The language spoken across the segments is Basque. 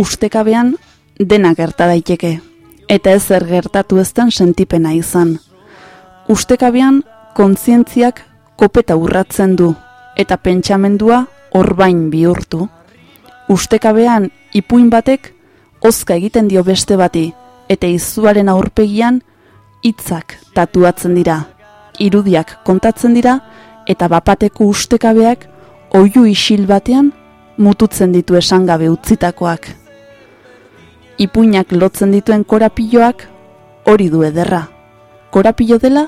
Ustekabean dena gerta daiteke, eta ez zer gertatu ezten sentipena izan. Ustekabean kontzientziak kopeta urratzen du, eta pentsamendua orbain bihurtu. Ustekabean ipuin batek ozka egiten dio beste bati, eta izuaren aurpegian hitzak tatuatzen dira. Irudiak kontatzen dira, eta bapateko ustekabeak oiu isil batean mututzen ditu esangabe utzitakoak. Ipuinak lotzen dituen korapilloak hori du ederra. Korapillo dela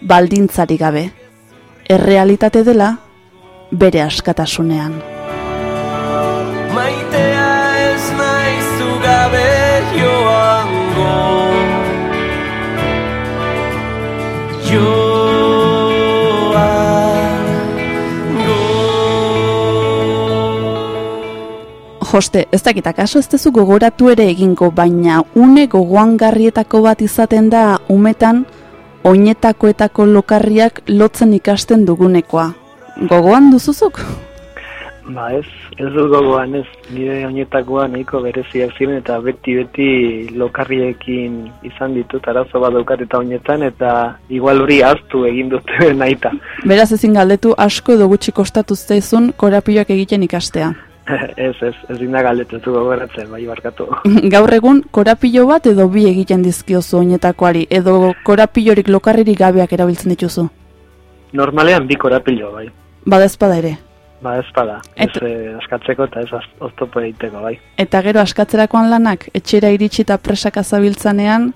baldintzari gabe. Errealitate dela bere askatasunean. Maitea ez naizu gabe joango Joango Joste, ez dakit akaso ez dezu gogoratu ere egingo, baina une gogoangarrietako bat izaten da umetan oinetakoetako lokarriak lotzen ikasten dugunekoa. Gogoan duzuzuk? Ba ez, ez dut gogoan ez, nire oinetakoa nahiko bereziak ziren eta beti-beti lokarriekin izan ditut arazo bat daukat eta oinetan eta igual hori aztu egin dute nahita. Beraz ezin galdetu asko edo gutxi kostatu zaizun korapioak egiten ikastea. ez, ez, ez dina galdetzen zu gogoratzen, bai barkatu. Gaur egun korapilo bat edo bi egiten dizkiozu oinetakoari, edo korapillorik lokarririk gabeak erabiltzen dituzu. Normalean bi korapilo, bai. Badezpada ere. Ba ez bada, ez Et- eh, askatzeko eta ez oztopo egiteko, bai. Eta gero askatzerakoan lanak, etxera iritsi eta presak azabiltzanean,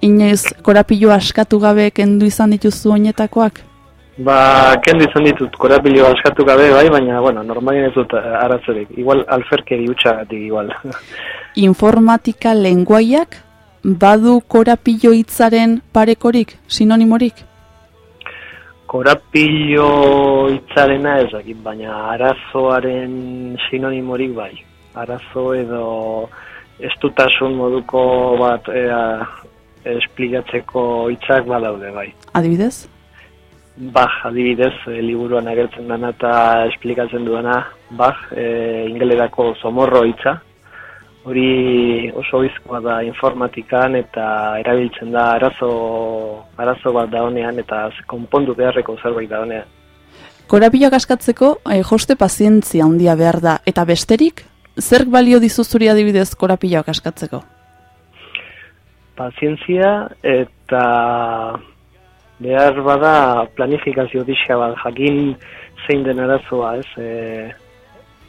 inoiz korapilo askatu gabe kendu izan dituzu oinetakoak? Ba, kendu izan ditut korapilo askatu gabe, bai, baina, bueno, normalien ez dut eh, arazorik. Igual alferkeri utxagatik, igual. Informatika lenguaiak badu korapilo hitzaren parekorik, sinonimorik? Korapilo hitzarena ez dakit, baina arazoaren sinonimorik bai. Arazo edo estutasun moduko bat ea, esplikatzeko hitzak badaude bai. Adibidez? Bach, adibidez, e, liburuan agertzen dana eta esplikatzen duena, Bach, e, ingelerako zomorro hitza. Hori oso bizkoa da informatikan eta erabiltzen da arazo, arazo bat da honean eta konpondu beharreko zerbait da honean. Korapiloak askatzeko eh, joste pazientzia handia behar da, eta besterik, zerk balio dizu zuri adibidez korapiloak askatzeko? Pazientzia eta behar bada planifikazio dixka bat jakin zein den arazoa, ez? E,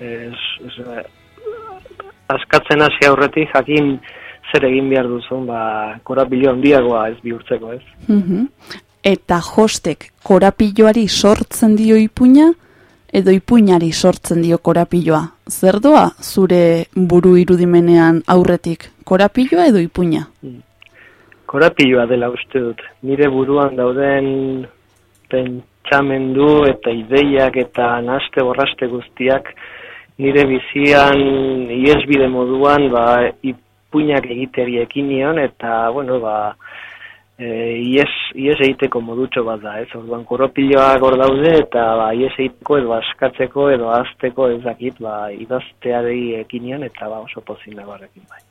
ez, ez, askatzen hasi aurretik jakin zer egin behar duzun, ba, korapilo handiagoa ez bihurtzeko, ez? Mhm. Eta jostek korapilloari sortzen dio ipuina, edo ipuinari sortzen dio korapiloa. Zer doa zure buru irudimenean aurretik, korapilloa edo ipuina? Korapiloa dela uste dut. Nire buruan dauden pentsamendu eta ideiak eta naste borraste guztiak nire bizian iesbide moduan ba, ipuinak egiteri ekin nion eta bueno ba e, ies, ies egiteko modutxo bat da, ez? Orduan koropiloak hor daude eta ba, ies egiteko edo askatzeko edo azteko ez dakit ba, idazteari ekin nion eta ba, oso pozin bai.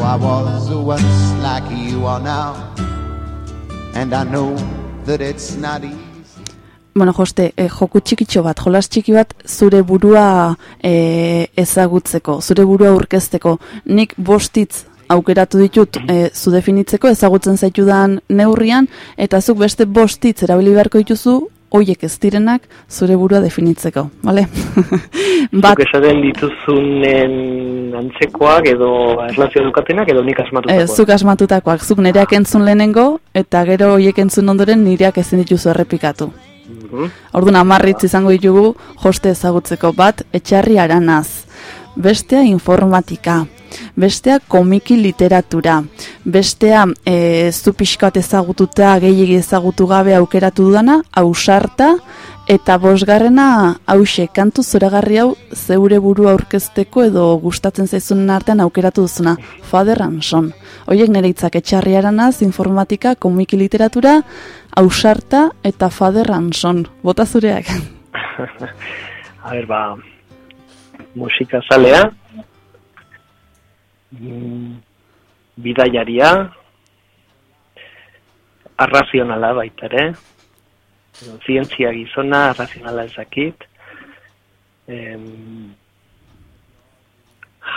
I was once like you are now, and I know that it's not easy. Bueno, Joste, eh, joku txikitxo bat, jolas txiki bat, zure burua eh, ezagutzeko, zure burua aurkezteko. Nik bostitz aukeratu ditut eh, zu definitzeko, ezagutzen zaitudan neurrian, eta zuk beste bostitz erabili beharko dituzu hoiek ez direnak zure burua definitzeko, bale? Bat... Zuk esaten dituzunen antzekoak edo erlazio dukatenak edo nik asmatutakoak? Ez, zuk asmatutakoak, zuk nereak entzun lehenengo eta gero hoiek entzun ondoren nireak ezin dituzu errepikatu. Mm Orduan amarritz izango ditugu joste ezagutzeko bat etxarri aranaz. Bestea informatika, bestea komiki literatura, bestea e, zu pixkat ezagututa gehiegi ezagutu gabe aukeratu dudana, ausarta, eta bosgarrena hause kantu zoragarri hau zeure buru aurkezteko edo gustatzen zaizunen artean aukeratu duzuna, Father Anson. Hoiek nire hitzak etxarriaranaz, informatika, komiki literatura, ausarta eta Father Anson. Bota zureak. A ber, ba, musika zalea, Mm, bidaiaria, arrazionala baita ere, zientzia gizona, arrazionala ezakit, em,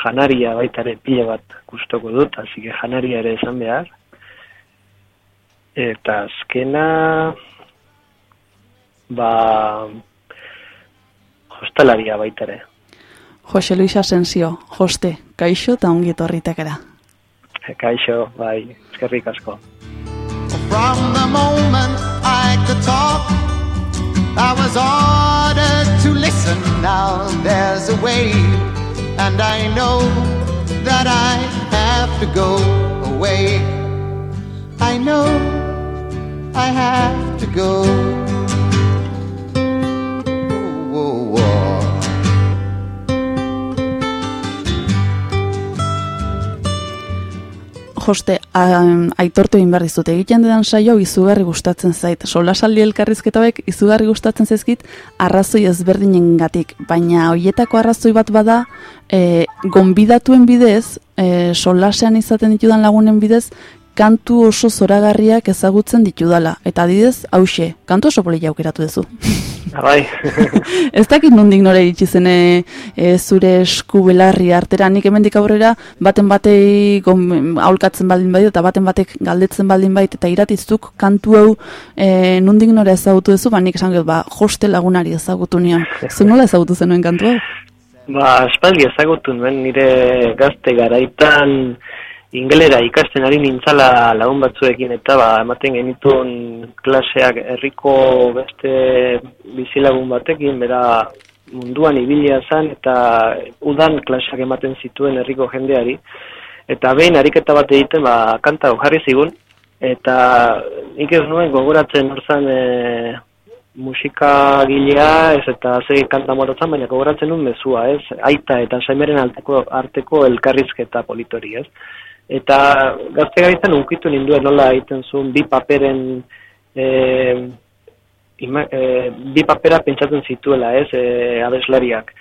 janaria baita ere pila bat gustoko dut, hasi janaria ere esan behar, eta azkena, ba, hostalaria baita ere. Jose Luis Asensio, joste, kaixo eta ongi etorritekera. Kaixo, bai, eskerrik asko. From the moment I could talk I was ordered to listen. Now there's a way And I know that I have to go away. I know I have to go Joste, aitortu egin behar dizut, egiten dedan saio izugarri gustatzen zait. Solasaldi elkarrizketa izugarri gustatzen zaizkit arrazoi ezberdinen gatik. Baina hoietako arrazoi bat bada, e, gonbidatuen bidez, e, solasean izaten ditudan lagunen bidez, kantu oso zoragarriak ezagutzen ditudala. Eta adidez, hause, kantu oso polilla aukeratu duzu. Bai. ez dakit nondik nore iritsi zen e, zure esku belarri artera, nik hemendik aurrera baten batei aulkatzen baldin bai eta baten batek galdetzen baldin bait eta iratiztuk kantu hau e, nondik nore ezagutu duzu, ba nik esan ba, joste lagunari ezagutu nion. Zu nola ezagutu zenuen kantu hau? Ba, espaldi ezagutu nuen nire gazte garaitan ingelera ikasten ari nintzala lagun batzuekin eta ba, ematen genituen klaseak herriko beste bizilagun batekin, bera munduan ibilia zen eta udan klaseak ematen zituen herriko jendeari. Eta behin ariketa bat egiten ba, kanta jarri zigun, eta nik ez nuen gogoratzen orzan e, musika gilea, ez eta ze kanta moratzen, baina gogoratzen nuen mezua, ez? Aita eta saimeren arteko, arteko elkarrizketa politori, ez? Eta gazte gaitzen unkitu ninduen nola egiten zuen bi paperen e, ima, e, bi papera pentsatzen zituela, ez, e, abeslariak.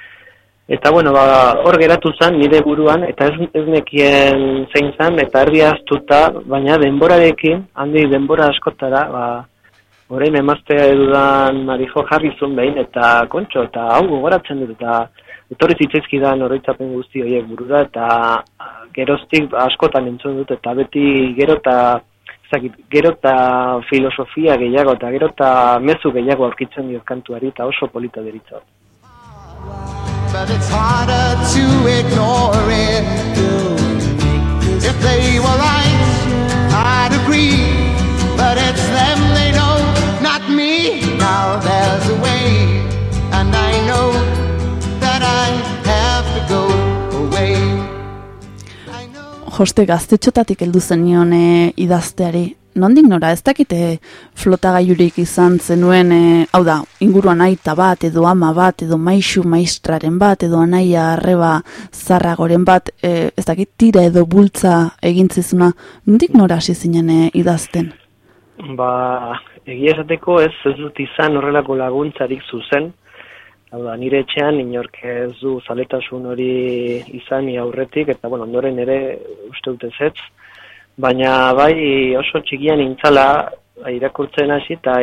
Eta bueno, ba, hor geratu zen nire buruan, eta ez, ez nekien zein zen, eta erdi astuta, baina denborarekin, handi denbora askotara, ba, orain emaztea edudan marijo jarri zuen behin, eta kontxo, eta hau gogoratzen dut, eta etorri zitzaizkidan oroitzapen guzti horiek burura, eta geroztik askotan entzun dut, eta beti gero eta zakit, gero eta filosofia gehiago, eta gero eta mezu gehiago aurkitzen diot kantuari, eta oso polita deritza. But it's harder to ignore it. If they were right, I'd agree. But it's them they know, not me. Now there's a way, and I know joste gaztetxotatik heldu zenion e, idazteari. Nondik nora, ez dakite flotagailurik izan zenuen, e, hau da, inguruan aita bat, edo ama bat, edo maixu maistraren bat, edo anaia arreba zarragoren bat, e, ez dakit tira edo bultza egintzizuna, nondik nora hasi zinen e, idazten? Ba, egia esateko ez, ez dut izan horrelako laguntzarik zuzen, Hau da, nire etxean inork ez du zaletasun hori izan aurretik, eta bueno, ondoren ere uste dute zetz. Baina bai oso txikian intzala irakurtzen hasi eta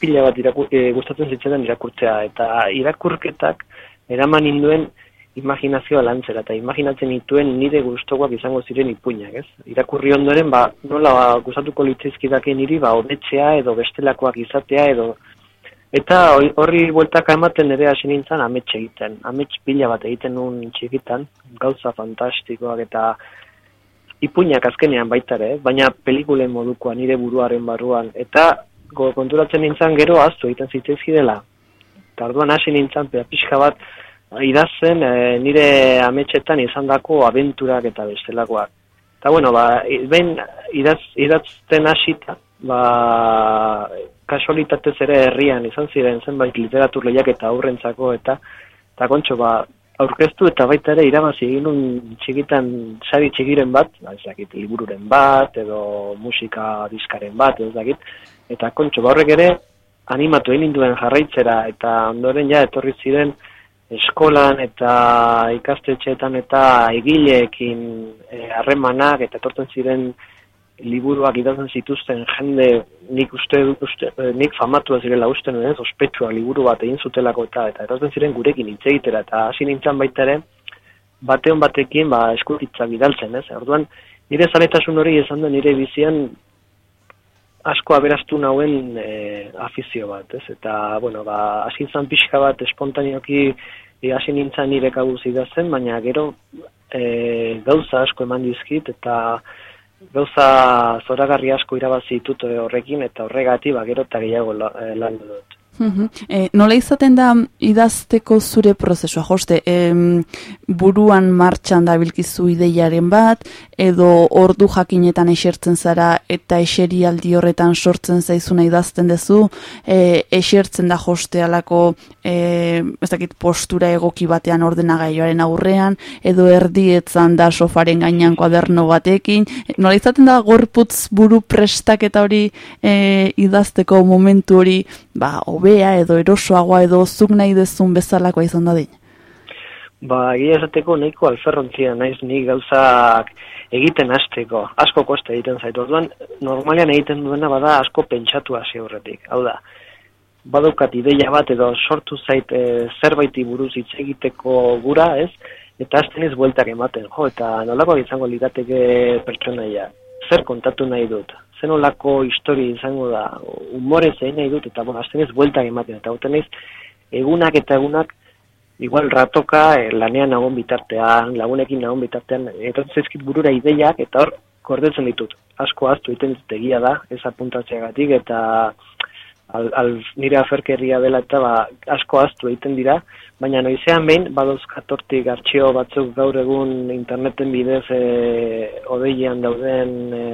pila bat irakur, e, gustatzen zitzen irakurtzea. Eta irakurketak eraman induen imaginazioa lantzera, eta imaginatzen dituen nire gustokoak izango ziren ipuinak, ez? Irakurri ondoren, ba, nola gustatuko litzaizkidake niri, ba, odetzea edo bestelakoak izatea edo Eta horri bueltaka ematen ere hasi nintzen amets egiten. Amets pila bat egiten nuen txikitan, gauza fantastikoak eta ipuinak azkenean baita ere, eh? baina pelikulen modukoa nire buruaren barruan. Eta go, konturatzen nintzen gero aztu egiten zitzaizkidela. Eta orduan hasi nintzen pixka bat idazten e, nire ametsetan izandako abenturak eta bestelakoak. Eta bueno, ba, i- behin idaz, idazten hasita, ba, kasualitatez ere herrian izan ziren zenbait literatur lehiak eta aurrentzako eta eta kontxo ba, aurkeztu eta baita ere irabazi egin nun txikitan sari txikiren bat, ba, ez dakit, libururen bat, edo musika diskaren bat, ez dakit, eta kontxo ba, horrek ere animatu egin ninduen jarraitzera eta ondoren ja etorri ziren eskolan eta ikastetxeetan eta egileekin eh, harremanak eta etortzen ziren liburuak idazten zituzten jende nik uste, uste eh, nik famatua zirela uste nuen ez, ospetsua liburu bat egin zutelako eta eta etortzen ziren gurekin hitz egitera eta hasi nintzen baita ere bateon batekin ba eskutitza bidaltzen, ez? Orduan nire zaletasun hori izan da nire bizian asko aberastu nauen e, afizio bat, ez? Eta, bueno, ba, hasi izan pixka bat espontaneoki e, hasi nintzen nire kabuz idazten, baina gero e, gauza asko eman dizkit, eta gauza zoragarri asko irabazi ditut horrekin, eta horregati, ba, gero eta gehiago la, e, lan dut. Mhm. E, nola izaten da idazteko zure prozesua, joste, em, buruan martxan dabilkizu ideiaren bat, edo ordu jakinetan esertzen zara eta eserialdi horretan sortzen zaizuna idazten dezu, e, esertzen da joste alako, e, ez dakit, postura egoki batean ordenagailoaren aurrean, edo erdietzan da sofaren gainean kuaderno batekin, nola izaten da gorputz buru prestaketa hori e, idazteko momentu hori, ba, hobea edo erosoagoa edo zuk nahi dezun bezalakoa izan dadin. Ba, egia esateko nahiko alferrontzia naiz nik gauzak egiten hasteko. Asko koste egiten zaitu. Orduan, normalean egiten duena bada asko pentsatu hasi horretik. Hau da, badaukat ideia bat edo sortu zait e, zerbaiti buruz hitz egiteko gura, ez? Eta hasten ez bueltak ematen, jo, eta nolako izango lirateke pertsonaia. Zer kontatu nahi dut? Zer nolako histori izango da? Umore zein nahi dut? Eta, bueno, hasten ez bueltak ematen. Eta hauten ez, egunak eta egunak igual ratoka eh, lanean nagon bitartean, lagunekin nagon bitartean, etortzen burura ideiak, eta hor, gordetzen ditut. Asko aztu egiten ditut egia da, ez apuntatzeagatik, eta al, al nire aferkerria dela eta ba, asko aztu egiten dira, baina noizean behin, badauzkatortik artxio batzuk gaur egun interneten bidez e, odeian dauden e,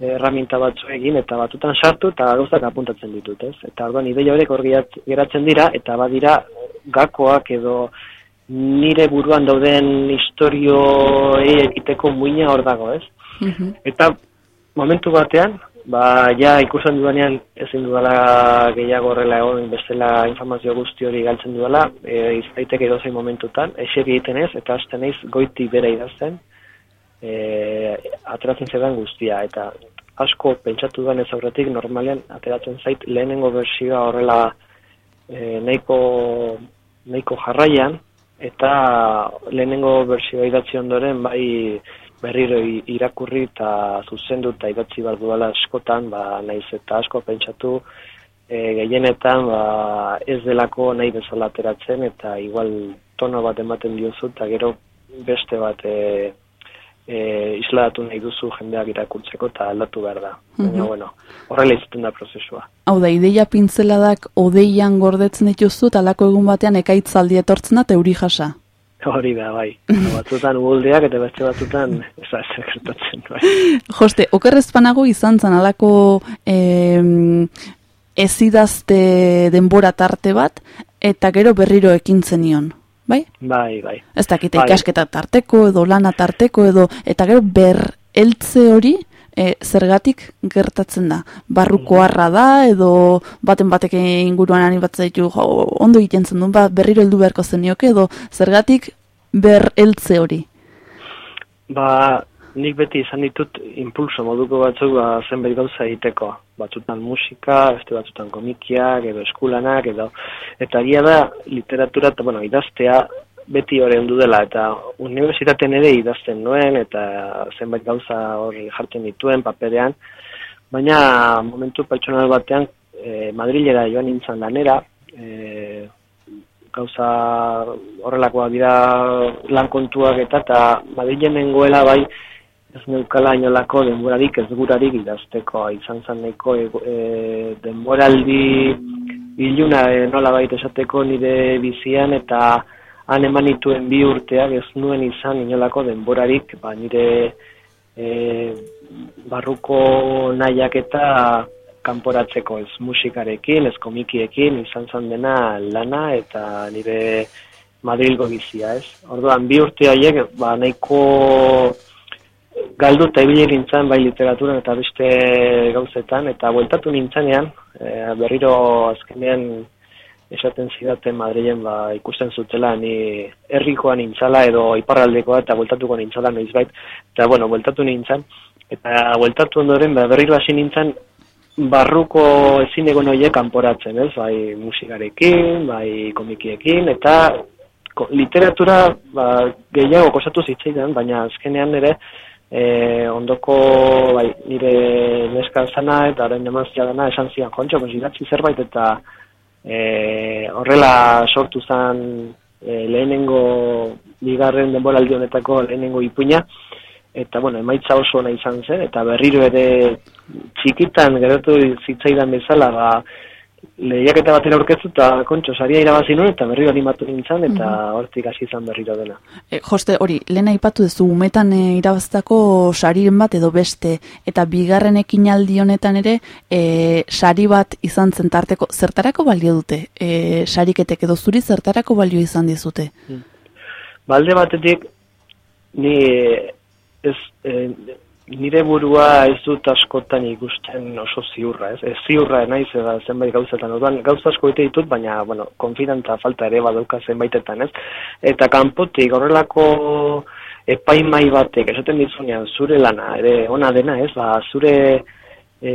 erraminta batzuekin eta batutan sartu eta gauzak apuntatzen ditut, ez? Eta orduan ideia horiek hor gerat- geratzen dira eta badira gakoak edo nire buruan dauden historioei egiteko muina hor dago, ez? Mhm. Eta momentu batean, ba, ja ikusten dudanean ezin dudala gehiago horrela egon bestela informazio guzti hori galtzen dudala, e, izaitek edozein momentutan, eseri egiten ez, eta hasten naiz goiti bera idazten, e, ateratzen zedan guztia, eta asko pentsatu dudan ez aurretik, normalean ateratzen zait lehenengo bersioa horrela e, nahiko, nahiko jarraian, eta lehenengo bersioa idatzi ondoren bai berriro irakurri eta zuzendu eta idatzi behar duela askotan, ba, naiz eta asko pentsatu e, gehienetan ba, ez delako nahi bezala ateratzen eta igual tono bat ematen diozu eta gero beste bat e, e, isladatu nahi duzu jendeak irakurtzeko eta aldatu behar da. Baina, Mhm. bueno, horrela izaten da prozesua. Hau da, ideia pintzeladak odeian gordetzen dituzu, eta alako egun batean ekaitzaldi etortzen da, eta euri jasa. Hori da, bai. batzutan ugoldeak eta beste batzutan ez da gertatzen, bai. Joste, okerrezpanago izan zan alako em, ez idazte denbora tarte bat, eta gero berriro ekin zenion, bai? Bai, bai. Ez dakite Bai. ikasketa tarteko edo lana tarteko edo eta gero ber eltze hori e, zergatik gertatzen da. Barruko harra da edo baten batek inguruan ani zaitu jo, ondo egiten zen duen, ba, berriro heldu beharko zenioke edo zergatik ber eltze hori. Ba, nik beti izan ditut impulso moduko batzuk ba, zenbait gauza egiteko. Batzutan musika, beste batzutan komikiak, edo eskulanak, edo... Eta egia da, literatura, eta, bueno, idaztea beti hori ondu dela, eta unibertsitaten ere idazten nuen, eta zenbait gauza hori jartzen dituen paperean, baina momentu pertsonal batean e, Madrilera joan nintzen lanera, e, gauza horrelakoa dira lan kontuak eta eta Madrilen nengoela bai ez neukala inolako denborarik ez gurarik idazteko izan zen neko e, e, denboraldi iluna e, nola baita esateko nire bizian eta han eman nituen bi urteak ez nuen izan inolako denborarik ba, nire e, barruko nahiak eta kanporatzeko ez musikarekin, ez komikiekin, izan zan dena lana eta nire Madrilgo bizia, ez? Orduan, bi urte horiek, ba, nahiko galdu eta ibili nintzen bai literaturan eta beste gauzetan, eta bueltatu nintzenean, e, berriro azkenean esaten zidaten Madrilen ba, ikusten zutela ni herrikoa nintzala edo iparraldekoa eta bueltatuko nintzala noizbait, eta bueno, bueltatu nintzen, eta bueltatu ondoren ba, berriro hasi nintzen barruko ezin egon horiek kanporatzen, ez? Bai musikarekin, bai komikiekin, eta literatura ba, gehiago kosatu zitzaidan, baina azkenean ere e, ondoko bai, nire neska zana eta orain emazia dana esan zian, jontxo, idatzi zerbait eta e, horrela sortu zen e, lehenengo bigarren denboraldi honetako lehenengo ipuina, eta bueno, emaitza oso ona izan zen, eta berriro ere txikitan geratu zitzaidan bezala, ba, lehiak eta batera aurkeztu eta kontxo, saria irabazi nuen eta berriro animatu nintzen eta mm hortik hasi izan berriro dena. E, joste, hori, lehen aipatu duzu, umetan e, irabaztako sariren bat edo beste, eta bigarren ekinaldi honetan ere, e, sari bat izan zen tarteko, zertarako balio dute? E, sariketek edo zuri zertarako balio izan dizute? Mm. Balde batetik, ni ez, e, nire burua ez dut askotan ikusten oso ziurra, ez, ez ziurra naiz eda zenbait gauzetan, orduan gauza asko ite ditut, baina, bueno, konfidantza falta ere badauka zenbaitetan, ez, eta kanpotik horrelako epaimai batek, esaten dizunean, zure lana, ere, ona dena, ez, ba, zure, e,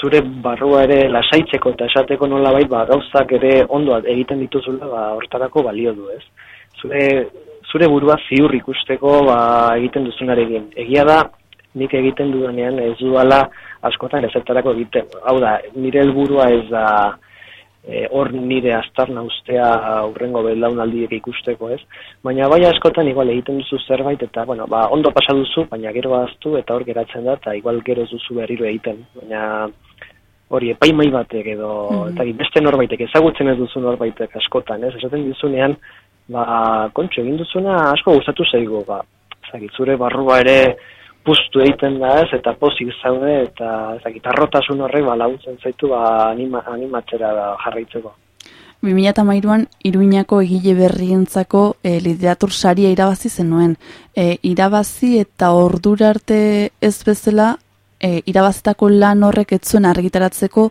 zure barrua ere lasaitzeko eta esateko nola bai, ba, gauzak ere ondoa egiten dituzula, ba, hortarako balio du, ez. Zure zure burua ziur ikusteko ba, egiten duzunarekin. Egia da, nik egiten dudanean ez duala askotan ezertarako egiten. Hau da, nire helburua ez da e, hor nire astarna ustea aurrengo belaunaldiek ikusteko ez. Baina bai askotan igual egiten duzu zerbait eta bueno, ba, ondo pasa duzu, baina gero aztu eta hor geratzen da eta igual gero duzu berriro egiten. Baina hori epaimai batek edo mm eta beste norbaitek ezagutzen ez duzu norbaitek askotan, ez? Esaten dizunean, ba, kontxo egin duzuna asko gustatu zaigu, ba, zaki, zure barrua ere puztu egiten da ez, eta pozik zaude, eta zaki, tarrotasun horrek ba, laguntzen zaitu ba, anima, animatzera da jarraitzeko. 2008an Iruñako egile berrientzako e, literatur saria irabazi zenuen. E, irabazi eta ordura arte ez bezala e, irabaztako lan horrek etzuen argitaratzeko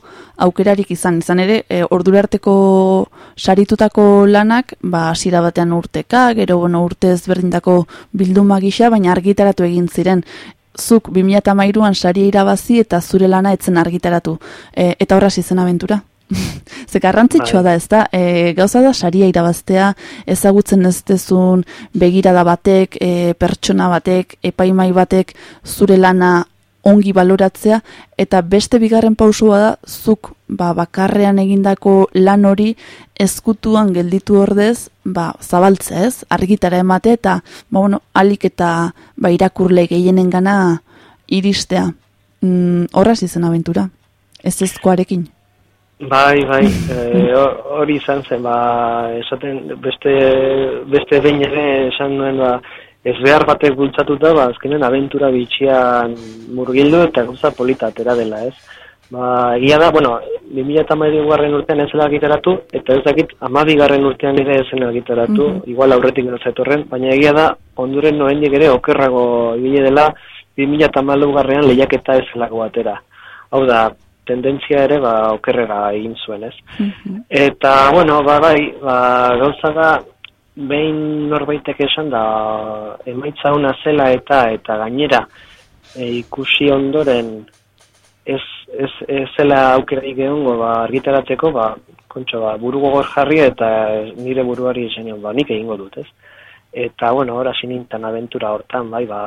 aukerarik izan. Izan ere, e, ordurarteko saritutako lanak, ba, hasiera batean urteka, gero bueno, urte ezberdindako bilduma gisa, baina argitaratu egin ziren. Zuk 2008an saria irabazi eta zure lana etzen argitaratu. E, eta horra zen abentura? Ze garrantzitsua bai. da, ez da, e, gauza da saria irabaztea, ezagutzen ez dezun begirada batek, e, pertsona batek, epaimai batek, zure lana ongi baloratzea eta beste bigarren pausua da zuk ba, bakarrean egindako lan hori ezkutuan gelditu ordez ba, zabaltzea ez, argitara emate eta ba, bueno, alik eta ba, irakurle gehienen gana iristea. Mm, horraz izan aventura, ez ezkoarekin. Bai, bai, eh, hori izan zen, ba, esaten, beste, beste behin ere esan duen, ba, ez behar batek bultzatuta, ba, azkenen abentura bitxian murgildu eta gauza polita atera dela, ez? Ba, egia da, bueno, 2008 garren urtean ez gitaratu, eta ez dakit amabi garren urtean ere ez gitaratu, mm igual aurretik etorren, baina egia da, onduren noen ere okerrago egile dela, 2008 garrean lehiaketa ez zelako atera. Hau da, tendentzia ere, ba, okerrera egin zuen, ez? Mhm. Eta, bueno, ba, bai, ba, gauza da, behin norbaitek esan da emaitza una zela eta eta gainera e, ikusi ondoren ez, ez, ez zela aukerarik egongo ba, argitaratzeko ba, kontxo, ba, buru gogor jarri eta nire buruari izan ba, nik egingo dut ez? Eta bueno, ora sinintan aventura hortan bai, ba,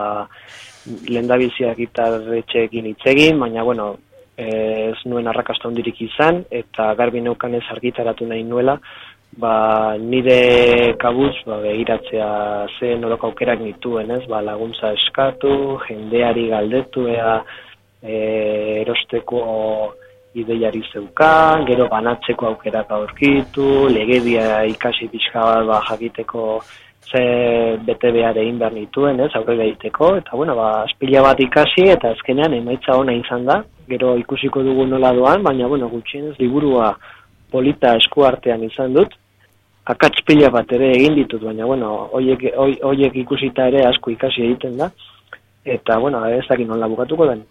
lehen da biziak gitarretxeekin itzegin, baina bueno, ez nuen arrakasta hondirik izan, eta garbi neukan ez argitaratu nahi nuela, ba, nire kabuz ba, begiratzea ze nolok aukerak nituen, ez? Ba, laguntza eskatu, jendeari galdetu, ea, e, erosteko ideiari zeukan, gero banatzeko aukerak aurkitu, legedia ikasi pixka bat ba, jakiteko ze bete behar egin behar nituen, ez, aurrera egiteko, eta bueno, ba, espila bat ikasi, eta azkenean emaitza ona izan da, gero ikusiko dugu nola doan, baina, bueno, gutxienez, liburua polita eskuartean izan dut, akats pila bat ere egin ditut, baina, bueno, hoiek, hoiek ikusita ere asko ikasi egiten da, eta bueno, ez dakit nola bukatuko den.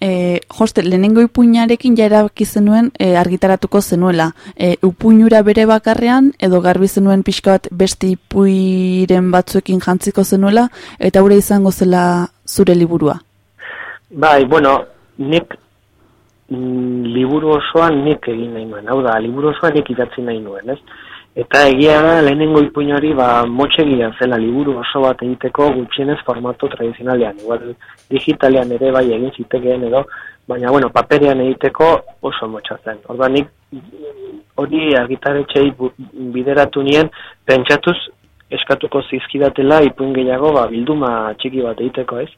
e, joste, lehenengo ipuinarekin ja erabaki zenuen e, argitaratuko zenuela. E, upuinura bere bakarrean edo garbi zenuen pixka bat beste ipuiren batzuekin jantziko zenuela eta gure izango zela zure liburua. Bai, bueno, nik mm, liburu osoan nik egin nahi nuen. Hau da, liburu osoan nik idatzi nahi nuen, ez? Eta egia da, lehenengo ipuin hori, ba, motxegia zela liburu oso bat egiteko gutxienez formato tradizionalean. Igual, digitalean ere bai egin zitekeen edo, baina, bueno, paperean egiteko oso motxatzen. Orda nik hori argitaretxei bideratu nien, pentsatuz eskatuko zizkidatela ipuin gehiago, ba, bilduma txiki bat egiteko ez.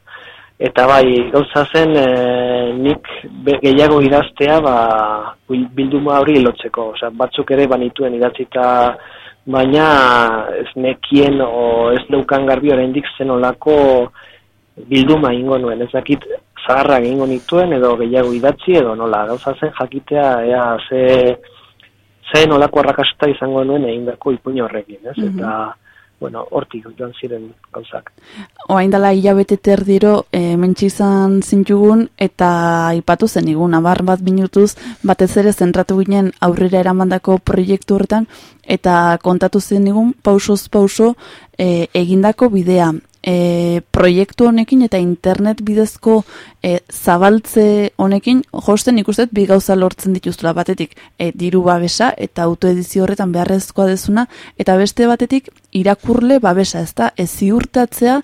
Eta bai, gauza zen e, nik gehiago idaztea ba, bilduma hori lotzeko. Osea, batzuk ere banituen idatzita baina ez nekien o ez leukan garbi oraindik zen olako bilduma ingo nuen. Ez dakit zaharra ingo nituen edo gehiago idatzi edo nola. Gauza zen jakitea ea ze, ze nolako arrakasta izango nuen egin dako ipuño horrekin. Ez? Mhm. Eta bueno, hortik joan ziren gauzak. Oain dela hilabete terdiro e, mentxizan zintugun eta aipatu zen igun, abar bat minutuz batez ere zentratu ginen aurrera eramandako proiektu horretan eta kontatu zen igun pausoz pauso e, egindako bidea e, proiektu honekin eta internet bidezko e, zabaltze honekin josten ikustet bi gauza lortzen dituzula. Batetik e, diru babesa eta autoedizio horretan beharrezkoa dezuna eta beste batetik irakurle babesa ezta? Ez ziurtatzea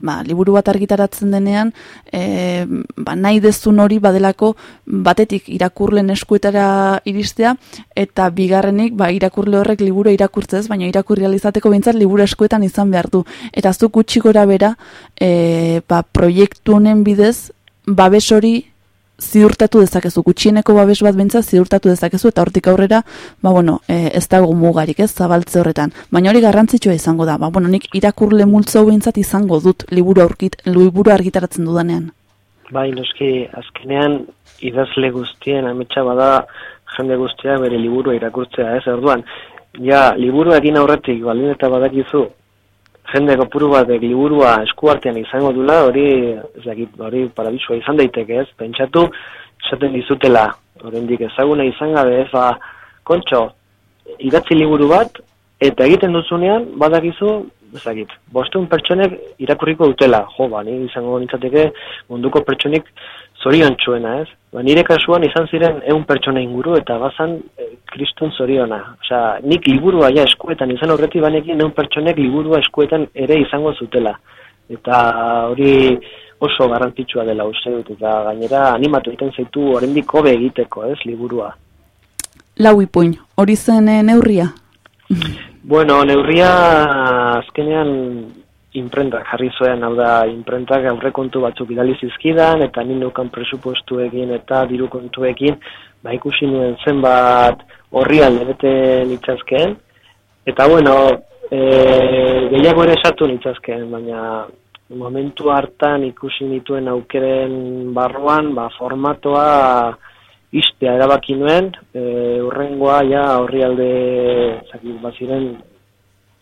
ba, liburu bat argitaratzen denean, e, ba, nahi dezun hori badelako batetik irakurlen eskuetara iristea, eta bigarrenik ba, irakurle horrek liburu irakurtzez, baina irakurri alizateko bintzat liburu eskuetan izan behar du. Eta zu gutxi gora bera, e, ba, proiektu honen bidez, babes hori ziurtatu dezakezu, gutxieneko babes bat bentsa ziurtatu dezakezu, eta hortik aurrera, ba, bueno, e, ez dago mugarik, ez, zabaltze horretan. Baina hori garrantzitsua izango da, ba, bueno, nik irakurle multzo bentsat izango dut liburu, aurkit, liburu argitaratzen dudanean. Bai, noski, azkenean idazle guztien ametsa bada jende guztia bere liburu irakurtzea, ez, orduan, ja, liburu egin aurretik, baldin eta badakizu, jende kopuru bat liburua eskuartean izango dula, hori, ez dakit, hori parabisua izan daiteke, ez? Pentsatu, esaten dizutela, oraindik ezaguna izan gabe, ez, ba, kontxo, idatzi liburu bat, eta egiten duzunean, badakizu, ez dakit, bostun pertsonek irakurriko dutela, jo, ba, ni izango nintzateke munduko pertsonik zorion txuena, ez? Ba, nire kasuan izan ziren eun pertsona inguru eta bazan e, kristun zoriona. Osea, nik liburua ja eskuetan izan horreti banekin eun pertsonek liburua eskuetan ere izango zutela. Eta hori oso garrantzitsua dela uste dut, eta gainera animatu egiten zaitu oraindik hobe egiteko, ez, liburua. Lau ipuin, hori zen eh, neurria? Bueno, neurria azkenean imprentak jarri zuen, hau da, imprentak aurrekontu batzuk bidali zizkidan, eta nindukan presupostuekin eta diru kontuekin, ba ikusi nuen zenbat horri alde bete nitzazkeen, eta bueno, e, gehiago ere esatu nitzazkeen, baina momentu hartan ikusi nituen aukeren barruan, ba formatoa istea erabaki nuen, e, urrengoa ja horri alde, zakit, baziren,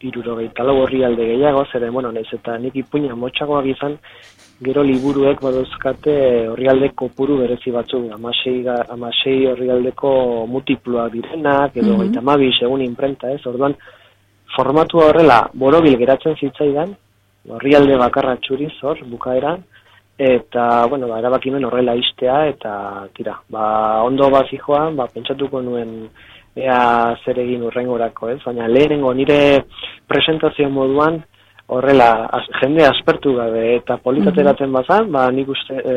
irurogeita lau horri alde gehiago, zere, bueno, nahiz eta nik ipuina motxagoak izan, gero liburuek badozkate horri alde kopuru berezi batzuk, amasei, amasei horri aldeko multiploak direnak, edo mm -hmm. segun imprenta ez, orduan, formatua horrela, borobil geratzen zitzaidan, horri alde bakarra txuriz hor, bukaeran, eta, bueno, ba, erabaki nuen horrela istea, eta, tira, ba, ondo bazijoan, ba, pentsatuko nuen, ea zer egin urrengorako, ez? Baina lehenengo nire presentazio moduan horrela az, jende aspertu gabe eta politateratzen bazan, ba nik uste e,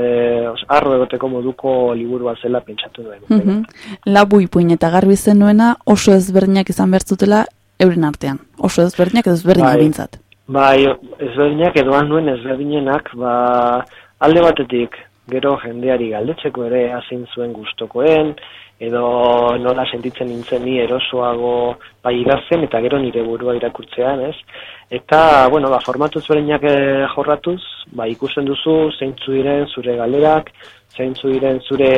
os, arro egoteko moduko liburua zela pentsatu duen. Mhm. Labu ipuin eta garbi zenuena oso ezberdinak izan bertzutela euren artean. Oso ezberdinak edo ezberdinak Bai. bintzat. Bai, ezberdinak edoan nuen ezberdinenak, ba, alde batetik gero jendeari galdetzeko ere hazin zuen gustokoen, edo nola sentitzen nintzen ni erosoago bai idazten eta gero nire burua irakurtzean, ez? Eta, bueno, ba, formatu ezberdinak eh, jorratuz, ba, ikusten duzu zeintzu diren zure galderak, zeintzu diren zure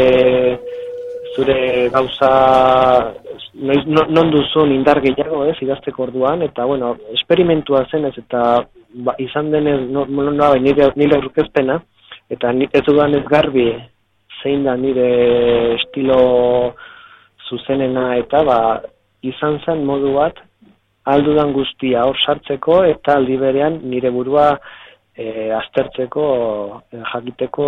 zure gauza noiz, no- non duzun indar gehiago ez idazteko orduan eta bueno, esperimentua zenez eta ba, izan denez no, no, no, nire, nire aurkezpena eta ni, ez dudan ez garbi zein da nire estilo zuzenena eta ba, izan zen modu bat aldudan guztia hor sartzeko eta aldi berean nire burua e, aztertzeko, e, jakiteko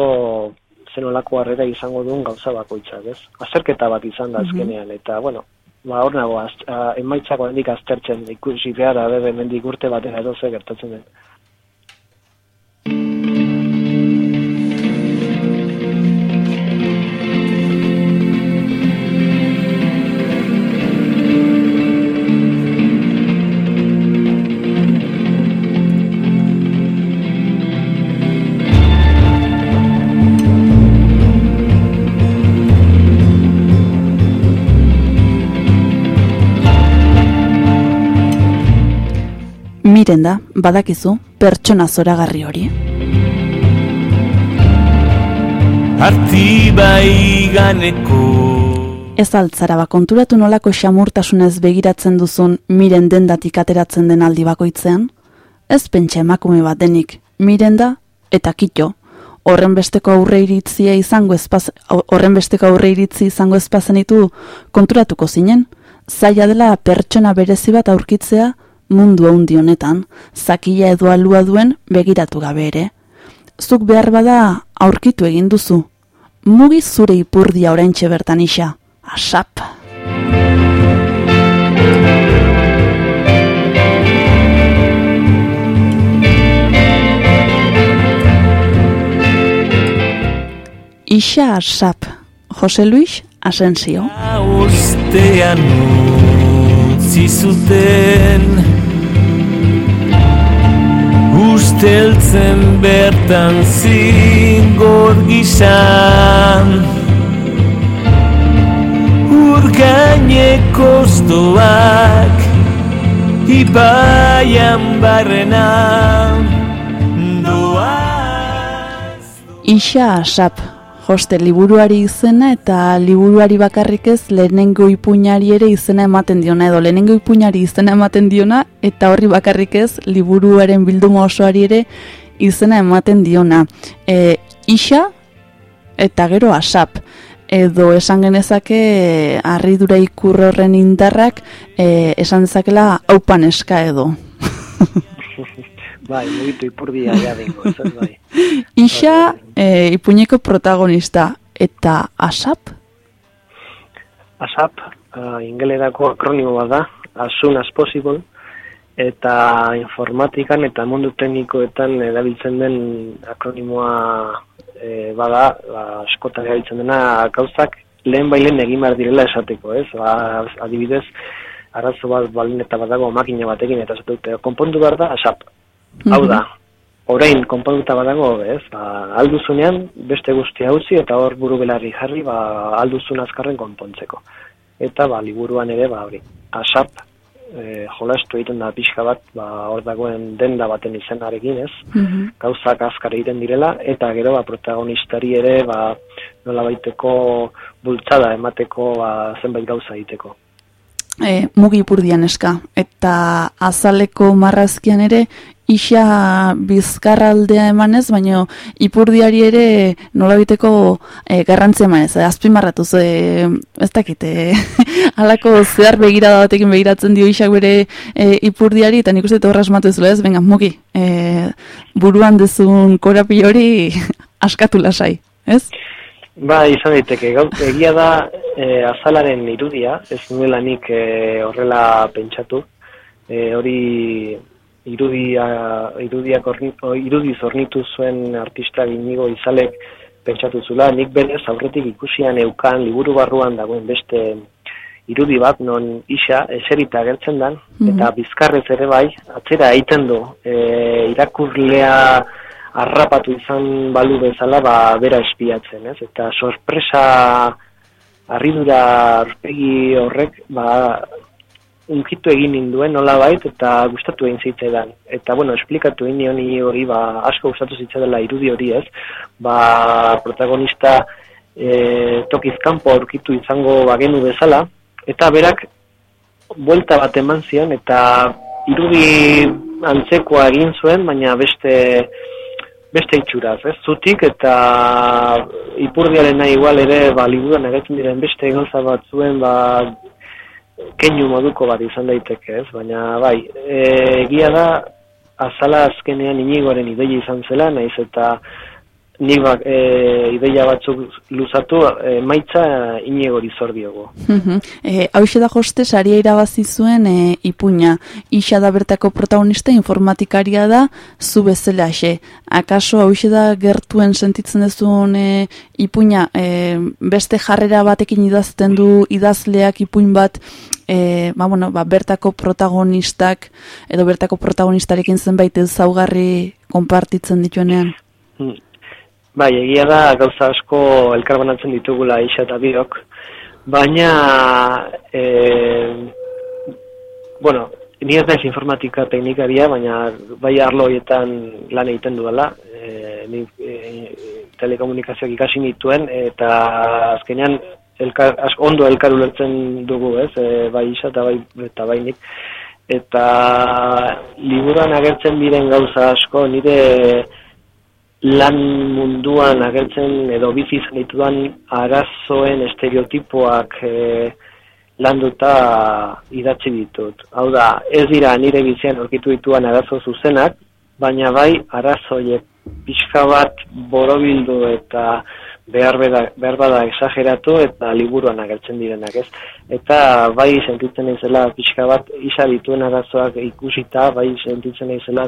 zenolako harrera izango duen gauza bakoitzak, ez? Azterketa bat izan da azkenean, eta, bueno, ba, hor nago, az, a, emaitzako hendik aztertzen, ikusi behar, abe, mendik urte batera edo ze gertatzen den. Miren da, badakizu, pertsona zoragarri hori. Artibai ganeko Ez altzara ba konturatu nolako xamurtasunez begiratzen duzun miren dendatik ateratzen den aldi bakoitzean? Ez pentsa emakume bat denik, miren da eta kito. Horren besteko aurre iritzia izango espaz, horren besteko aurre iritzi izango espazenitu konturatuko zinen? Zaila dela pertsona berezi bat aurkitzea mundu handi honetan, zakila edo alua duen begiratu gabe ere. Zuk behar bada aurkitu egin duzu. Mugi zure ipurdia oraintxe bertan isa. Asap. Isa Asap. Jose Luis Asensio. Ustean utzi zuten Usteltzen bertan zingor gizan. Urgaineko oztoak Ibaian barrena. Doaz Isa Asap. Joste liburuari izena eta liburuari bakarrik ez lehenengo ipuñari ere izena ematen diona edo lehenengo ipuñari izena ematen diona eta horri bakarrik ez liburuaren bilduma osoari ere izena ematen diona. E, isa eta gero asap edo esan genezake harridura ikur horren indarrak e, esan dezakela haupan eska edo. Bai, mugitu ipurdia ja dingo, ez ez bai. Isa e, ipuñeko protagonista eta asap ASAP, uh, ingelerako akronimo bat da, as soon as possible, eta informatikan eta mundu teknikoetan erabiltzen den akronimoa e, bada, ba, askotan erabiltzen dena gauzak lehen bailen egin behar direla esateko, ez? Ba, adibidez, arazo bat balin eta badago makina batekin eta esatu dute, konpondu behar da ASAP. Hau da, orain konponduta badago, ez? Ba, alduzunean beste guztia utzi eta hor buru belarri jarri, ba, alduzun azkarren konpontzeko. Eta ba, liburuan ere, ba, hori, asap, e, jolastu egiten da pixka bat, ba, hor dagoen denda baten izenarekin, ez? Gauzak azkar egiten direla, eta gero, ba, protagonistari ere, ba, nola baiteko bultzada emateko, ba, zenbait gauza egiteko. e, mugi ipurdian eska. Eta azaleko marrazkian ere, isa bizkarraldea emanez, baino ipurdiari ere nolabiteko e, garrantzia emanez. E, azpimarratuz, e, ez dakite, halako zehar begirada batekin begiratzen dio isak bere e, ipurdiari, eta nik uste asmatu ezula ez, venga, mugi, e, buruan dezun korapi hori askatu lasai, ez? Ba, izan daiteke, gau, egia da e, azalaren irudia, ez nuela nik e, horrela pentsatu, e, hori irudia, irudiak orni, o, irudi zornitu zuen artista binigo izalek pentsatu zula, nik berez aurretik ikusian eukan liburu barruan dagoen beste irudi bat non isa eserita agertzen dan, eta bizkarrez ere bai, atzera egiten du, e, irakurlea harrapatu izan balu bezala, ba, bera espiatzen, ez? Eta sorpresa harridura aurpegi horrek, ba, unkitu egin ninduen nola bait, eta gustatu egin zitzaidan. Eta, bueno, esplikatu egin nion hori, ba, asko gustatu zitzaidala irudi hori ez, ba, protagonista e, tokiz kanpo aurkitu izango bagenu bezala, eta berak buelta bat eman zion, eta irudi antzekoa egin zuen, baina beste beste itxuraz, ez? Zutik eta ipurdiaren nahi igual ere, ba, liburuan agertzen diren beste gauza bat zuen, ba, keinu moduko bat izan daiteke, ez? Baina, bai, egia da, azala azkenean inigoren ideia izan zela, naiz eta nik bak, e, ideia batzuk luzatu, e, maitza inegori zor diogo. e, Hau da joste, saria irabazi zuen e, ipuña. Ixa da bertako protagonista informatikaria da, zu bezala xe. Akaso hau da gertuen sentitzen duzun e, ipuña, e, beste jarrera batekin idazten du idazleak ipuin bat, e, ba, bueno, ba, bertako protagonistak, edo bertako protagonistarekin zenbait ezaugarri konpartitzen dituenean? Bai, egia da gauza asko elkarbanatzen ditugula isa eta biok, baina, e, bueno, ni ez naiz informatika teknikaria, baina bai arlo horietan lan egiten dudala, e, ni, e, telekomunikazioak ikasi nituen, eta azkenean elkar, asko ondo elkar ulertzen dugu, ez, e, bai isa eta bai, eta bai nik. Eta liburan agertzen diren gauza asko, nire lan munduan agertzen edo bizi izan ditudan arazoen estereotipoak e, landuta idatzi ditut. Hau da, ez dira nire bizian aurkitu dituan arazo zuzenak, baina bai arazoiek pixka bat borobildu eta behar, beda, behar bada exageratu eta liburuan agertzen direnak, ez? Eta bai sentitzen naizela pixka bat isa dituen arazoak ikusita, bai sentitzen naizela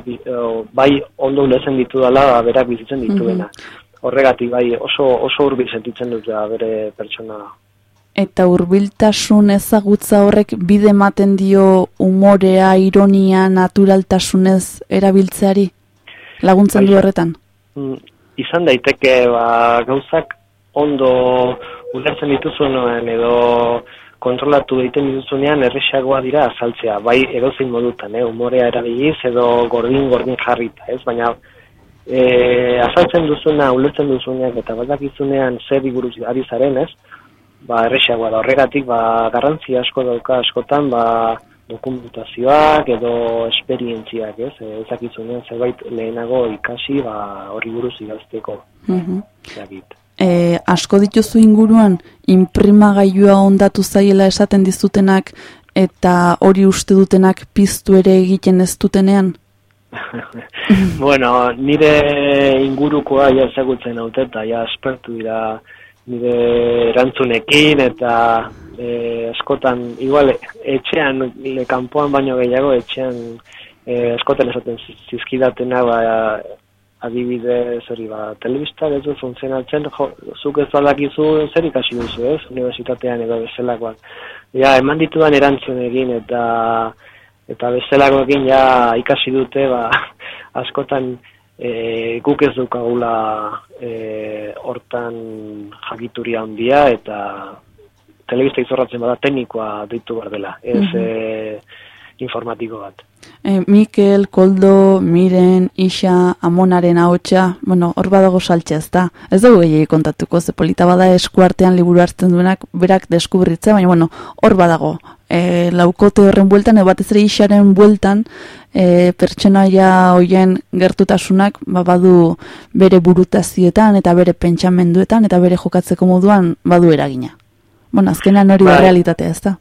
bai ondo ulezen ditu dela ba, berak bizitzen dituena. Mm Horregatik bai oso oso hurbil sentitzen dut ja bere pertsona. Eta hurbiltasun ezagutza horrek bide ematen dio umorea, ironia, naturaltasunez erabiltzeari laguntzen du bai. horretan. Izan daiteke ba, gauzak ondo ulertzen dituzuen edo kontrolatu egiten dituzunean erresagoa dira azaltzea, bai edozein modutan, eh, umorea erabiliz edo gordin gordin jarrita, ez? Baina e, azaltzen duzuna, ulertzen duzunean eta badakizunean zer buruz ari zaren, ez? Ba, erresagoa da horregatik, ba, garrantzi asko dauka askotan, ba, dokumentazioak edo esperientziak, ez? E, ezakizunean zerbait lehenago ikasi, ba, horri buruz igazteko. Mm E, asko dituzu inguruan, imprimagailua ondatu zaiela esaten dizutenak eta hori uste dutenak piztu ere egiten ez dutenean? bueno, nire ingurukoa ja ezagutzen haute eta ja espertu dira nire erantzunekin eta e, askotan, igual, etxean, le kanpoan baino gehiago, etxean e, askotan esaten zizkidatena, ba, adibidez hori ba, telebista ez du funtzionatzen, jo, zuk ez badakizu zer ikasi duzu, ez, universitatean edo bezalakoak. Ja, eman ditudan erantzun egin eta eta bezalakoekin ja ikasi dute, ba, askotan e, guk ez dukagula e, hortan jakituria handia eta telebista izorratzen bada teknikoa ditu behar dela, ez mm -hmm. informatiko bat. E, Mikel, Koldo, Miren, Isa, Amonaren ahotsa, bueno, hor badago saltxe ez da. Ez dugu gehiagik kontatuko, ze polita bada eskuartean liburu hartzen duenak berak deskubritze, baina bueno, hor badago. E, laukote horren bueltan, e, batez ere Isaren bueltan, e, pertsonaia hoien gertutasunak ba, badu bere burutazietan eta bere pentsamenduetan eta bere jokatzeko moduan badu eragina. Bueno, azkenan hori da bai. realitatea ez da.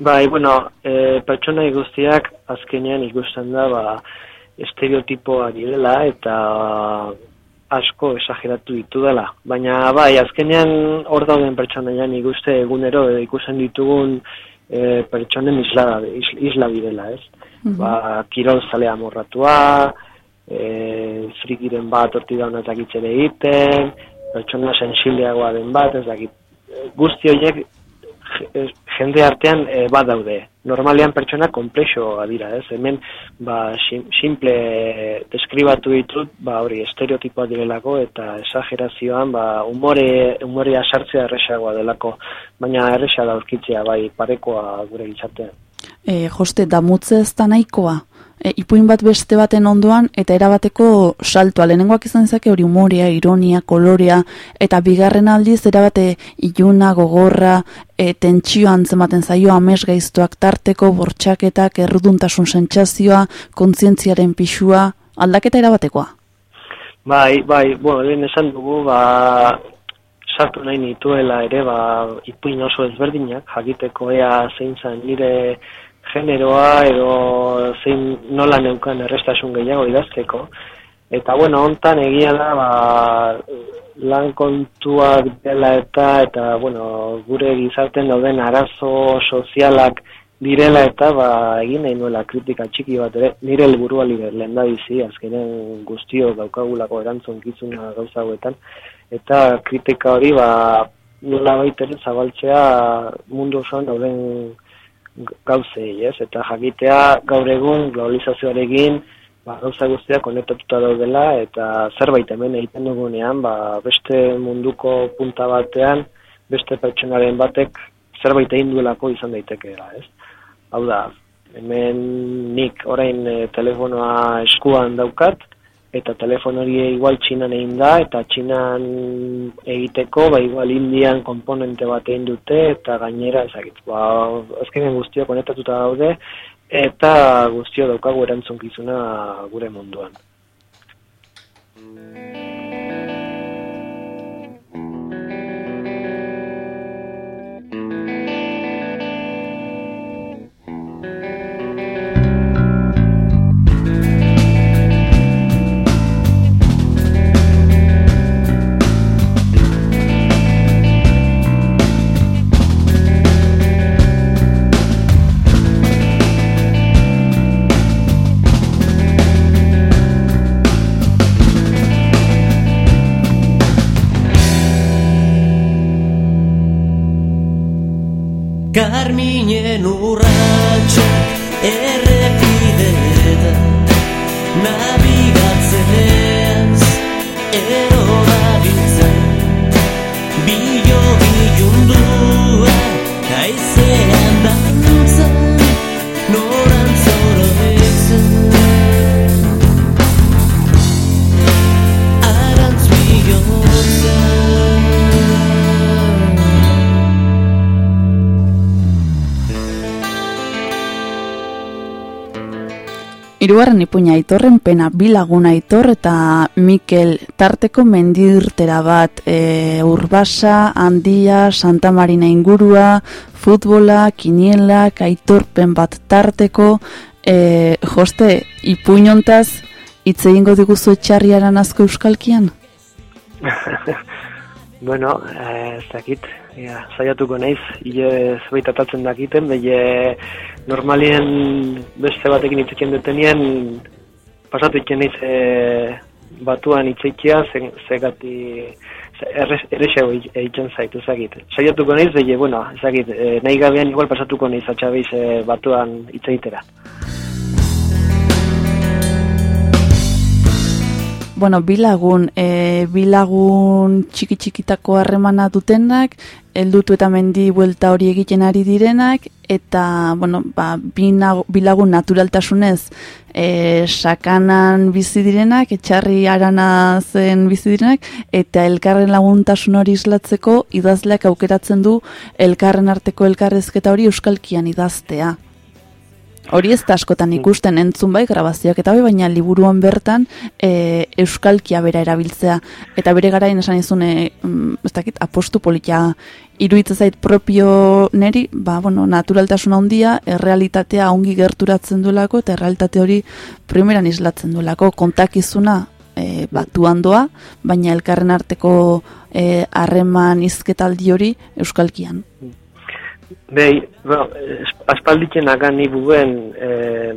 Bai, bueno, e, pertsona guztiak azkenean ikusten da ba, estereotipoa direla eta asko esageratu ditu dela. Baina bai, azkenean hor dauden pertsonaian ikuste egunero ikusten ditugun e, pertsonen isla, is- isla bidela, ez? Ba, kirol zalea morratua, e, frikiren bat horti da honetak itxere egiten, pertsona sensileagoa den bat, ez dakit, e, guzti horiek je- e, jende artean e, badaude. Normalean pertsona komplexoa dira, ez? Hemen ba, sim- simple deskribatu ditut, ba hori estereotipoa direlako eta esagerazioan ba umore umorea sartzea erresagoa delako, baina erresa da aurkitzea bai parekoa gure gizartean. E, joste, damutze ez da nahikoa. E, ipuin bat beste baten ondoan eta erabateko saltoa. Lehenengoak izan zake hori umorea, ironia, kolorea eta bigarren aldiz erabate iluna, gogorra, e, tentsioa antzematen zaio amesgaiztuak tarteko, bortxaketak, erruduntasun sentsazioa, kontzientziaren pixua, aldaketa erabatekoa. Bai, bai, bueno, lehen esan dugu, ba, sartu nahi nituela ere, ba, ipuin oso ezberdinak, jakiteko ea zein zen nire generoa edo zein nola neukan errestasun gehiago idazteko. Eta, bueno, hontan egia da, ba, lan kontuak dela eta, eta, bueno, gure gizarten dauden arazo sozialak direla eta ba, egin nahi nuela kritika txiki bat ere, nire helburua lire lehen da bizi, azkenen guztio daukagulako erantzun kizuna gauza hauetan, eta kritika hori ba, nola baitere zabaltzea mundu osoan dauden gauzei, ez? Eta jakitea gaur egun globalizazioarekin ba, gauza guztiak konektatuta daudela eta zerbait hemen egiten dugunean ba, beste munduko punta batean beste pertsonaren batek zerbait egin duelako izan daitekeela, ez? Hau da, hemen nik orain e, telefonoa eskuan daukat, eta telefono hori igual txinan egin da, eta txinan egiteko, ba igual indian komponente bat egin dute, eta gainera ezagit, ba, azkenen guztio konektatuta daude, eta guztio daukagu erantzunkizuna gure munduan. Hirugarren ipuina aitorren pena bi lagun aitor eta Mikel tarteko mendirtera bat e, urbasa, handia, Santa Marina ingurua, futbola, kinielak, aitorpen bat tarteko, e, joste, ipuinontaz hitz egingo diguzu etxarriaran azko euskalkian? Bueno, eh, ez dakit, ja, saiatuko naiz, hile zerbait atatzen dakiten, behi normalien beste batekin itzitzen dutenien, pasatu itzen naiz eh, batuan itzeikia, zegati errexego egiten zaitu, ezagit. Saiatuko naiz, behi, bueno, ezagit, eh, nahi gabean igual pasatuko naiz atxabeiz eh, batuan itzeitera. Bueno, bilagun, e, bilagun txiki txikitako harremana dutenak, heldutu eta mendi buelta hori egiten ari direnak, eta, bueno, ba, bilagun naturaltasunez e, sakanan bizi direnak, etxarri arana zen bizi direnak, eta elkarren laguntasun hori islatzeko idazleak aukeratzen du elkarren arteko elkarrezketa hori euskalkian idaztea. Hori ez da askotan ikusten entzun bai grabazioak eta bai, baina liburuan bertan e, euskalkia bera erabiltzea. Eta bere garain esan izune, mm, ez dakit, apostu politia iruditzen zait propio neri, ba, bueno, naturaltasun handia, errealitatea ongi gerturatzen duelako, eta errealitate hori primeran islatzen duelako, kontakizuna e, batuan doa, baina elkarren arteko e, harreman izketaldi hori euskalkian. Behi, bueno, es- aspalditzen agan ni buen eh,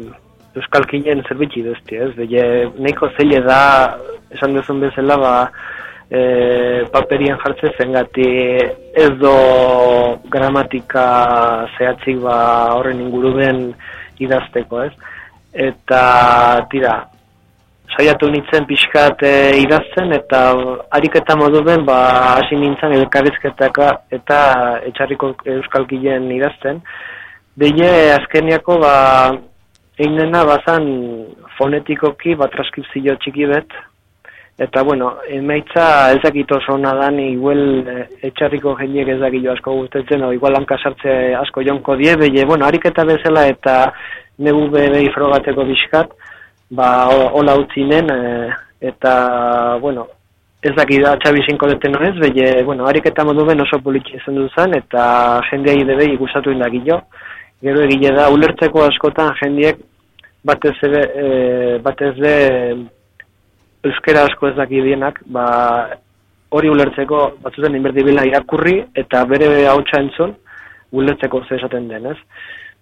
euskalkinen zerbitzi duzti, ez? Bege, nahiko zeile da, esan duzun bezala, ba, eh, paperian jartze zengati ez do gramatika zehatzik ba horren inguruen idazteko, ez? Eta, tira, saiatu nintzen pixkat e, idazten eta ariketa modu ben ba hasi nintzen elkarrizketaka eta etxarriko euskalkilen idazten. Beile azkeniako ba egin dena bazan fonetikoki bat transkripzio txiki bet eta bueno, emaitza ez dakit oso ona da ni igual eh, etxarriko jendiek ez asko gustatzen o igual hanka sartze asko jonko die beile, bueno, ariketa bezala eta negu bebei frogatzeko bizkat, ba, ho- hola utzi nen, eh, eta, bueno, ez daki da txabizinko deten ez, beye, bueno, harik eta modu ben oso politxe izan duzan, eta jendeai debei gustatu indakillo. Gero egile da, ulertzeko askotan jendiek batez ere, e, batez de euskera asko ez daki dienak, ba, hori ulertzeko batzutan inberdibila irakurri eta bere hautsa entzun ulertzeko ze esaten den, ez?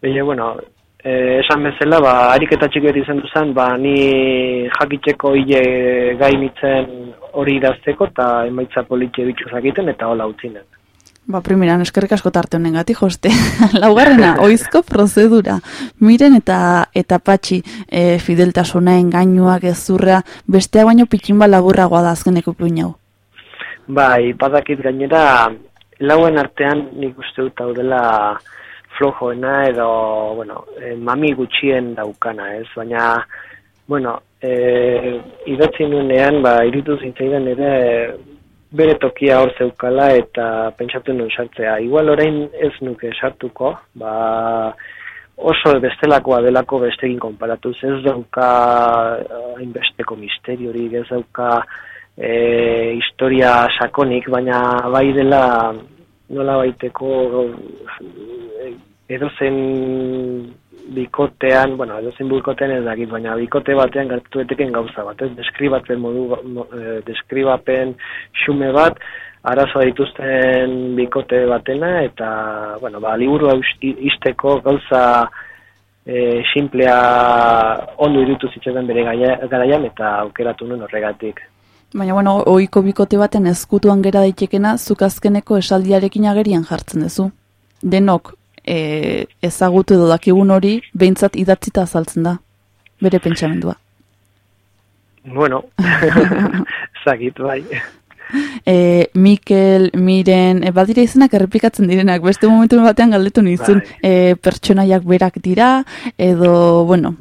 Baina, bueno, eh, esan bezala, ba, harik eta txiki bat izan duzan, ba, ni jakitzeko hile gai nitzen hori idazteko eta emaitza politxe bitxuz egiten eta hola utzinen. Ba, primeran, eskerrik asko tarte honen gati, joste. Laugarrena, oizko prozedura. Miren eta eta patxi e, fideltasuna, engainuak, ezurra, besteak baino pitxinba laburragoa da azkeneko puin hau. Bai, badakit gainera, lauen artean nik uste dut hau dela flojoena edo, bueno, eh, mami gutxien daukana, ez? Baina, bueno, eh, idatzi nuenean, ba, iritu zintzaidan ere bere tokia hor zeukala eta pentsatu nuen sartzea. Igual orain ez nuke sartuko, ba, oso bestelakoa delako bestekin konparatuz, ez dauka hainbesteko misteriorik, ez dauka e, historia sakonik, baina bai dela nola baiteko e, edozen bikotean, bueno, edozen bikotean ez dakit, baina bikote batean gertatu eteken gauza bat, ez deskribatzen modu, mo, e, deskribapen xume bat, arazoa dituzten bikote batena, eta, bueno, ba, liburu isteko gauza e, simplea ondo irutu zitzaidan bere garaian, eta aukeratu nuen horregatik. Baina, bueno, oiko bikote baten ezkutuan gera daitekena, zuk azkeneko esaldiarekin agerian jartzen duzu. Denok e, ezagutu edo dakigun hori, behintzat idatzita azaltzen da, bere pentsamendua. Bueno, zagit, bai. E, Mikel, Miren, e, badira izenak errepikatzen direnak, beste momentu batean galdetu nizun, Bai. e, pertsonaiak berak dira, edo, bueno,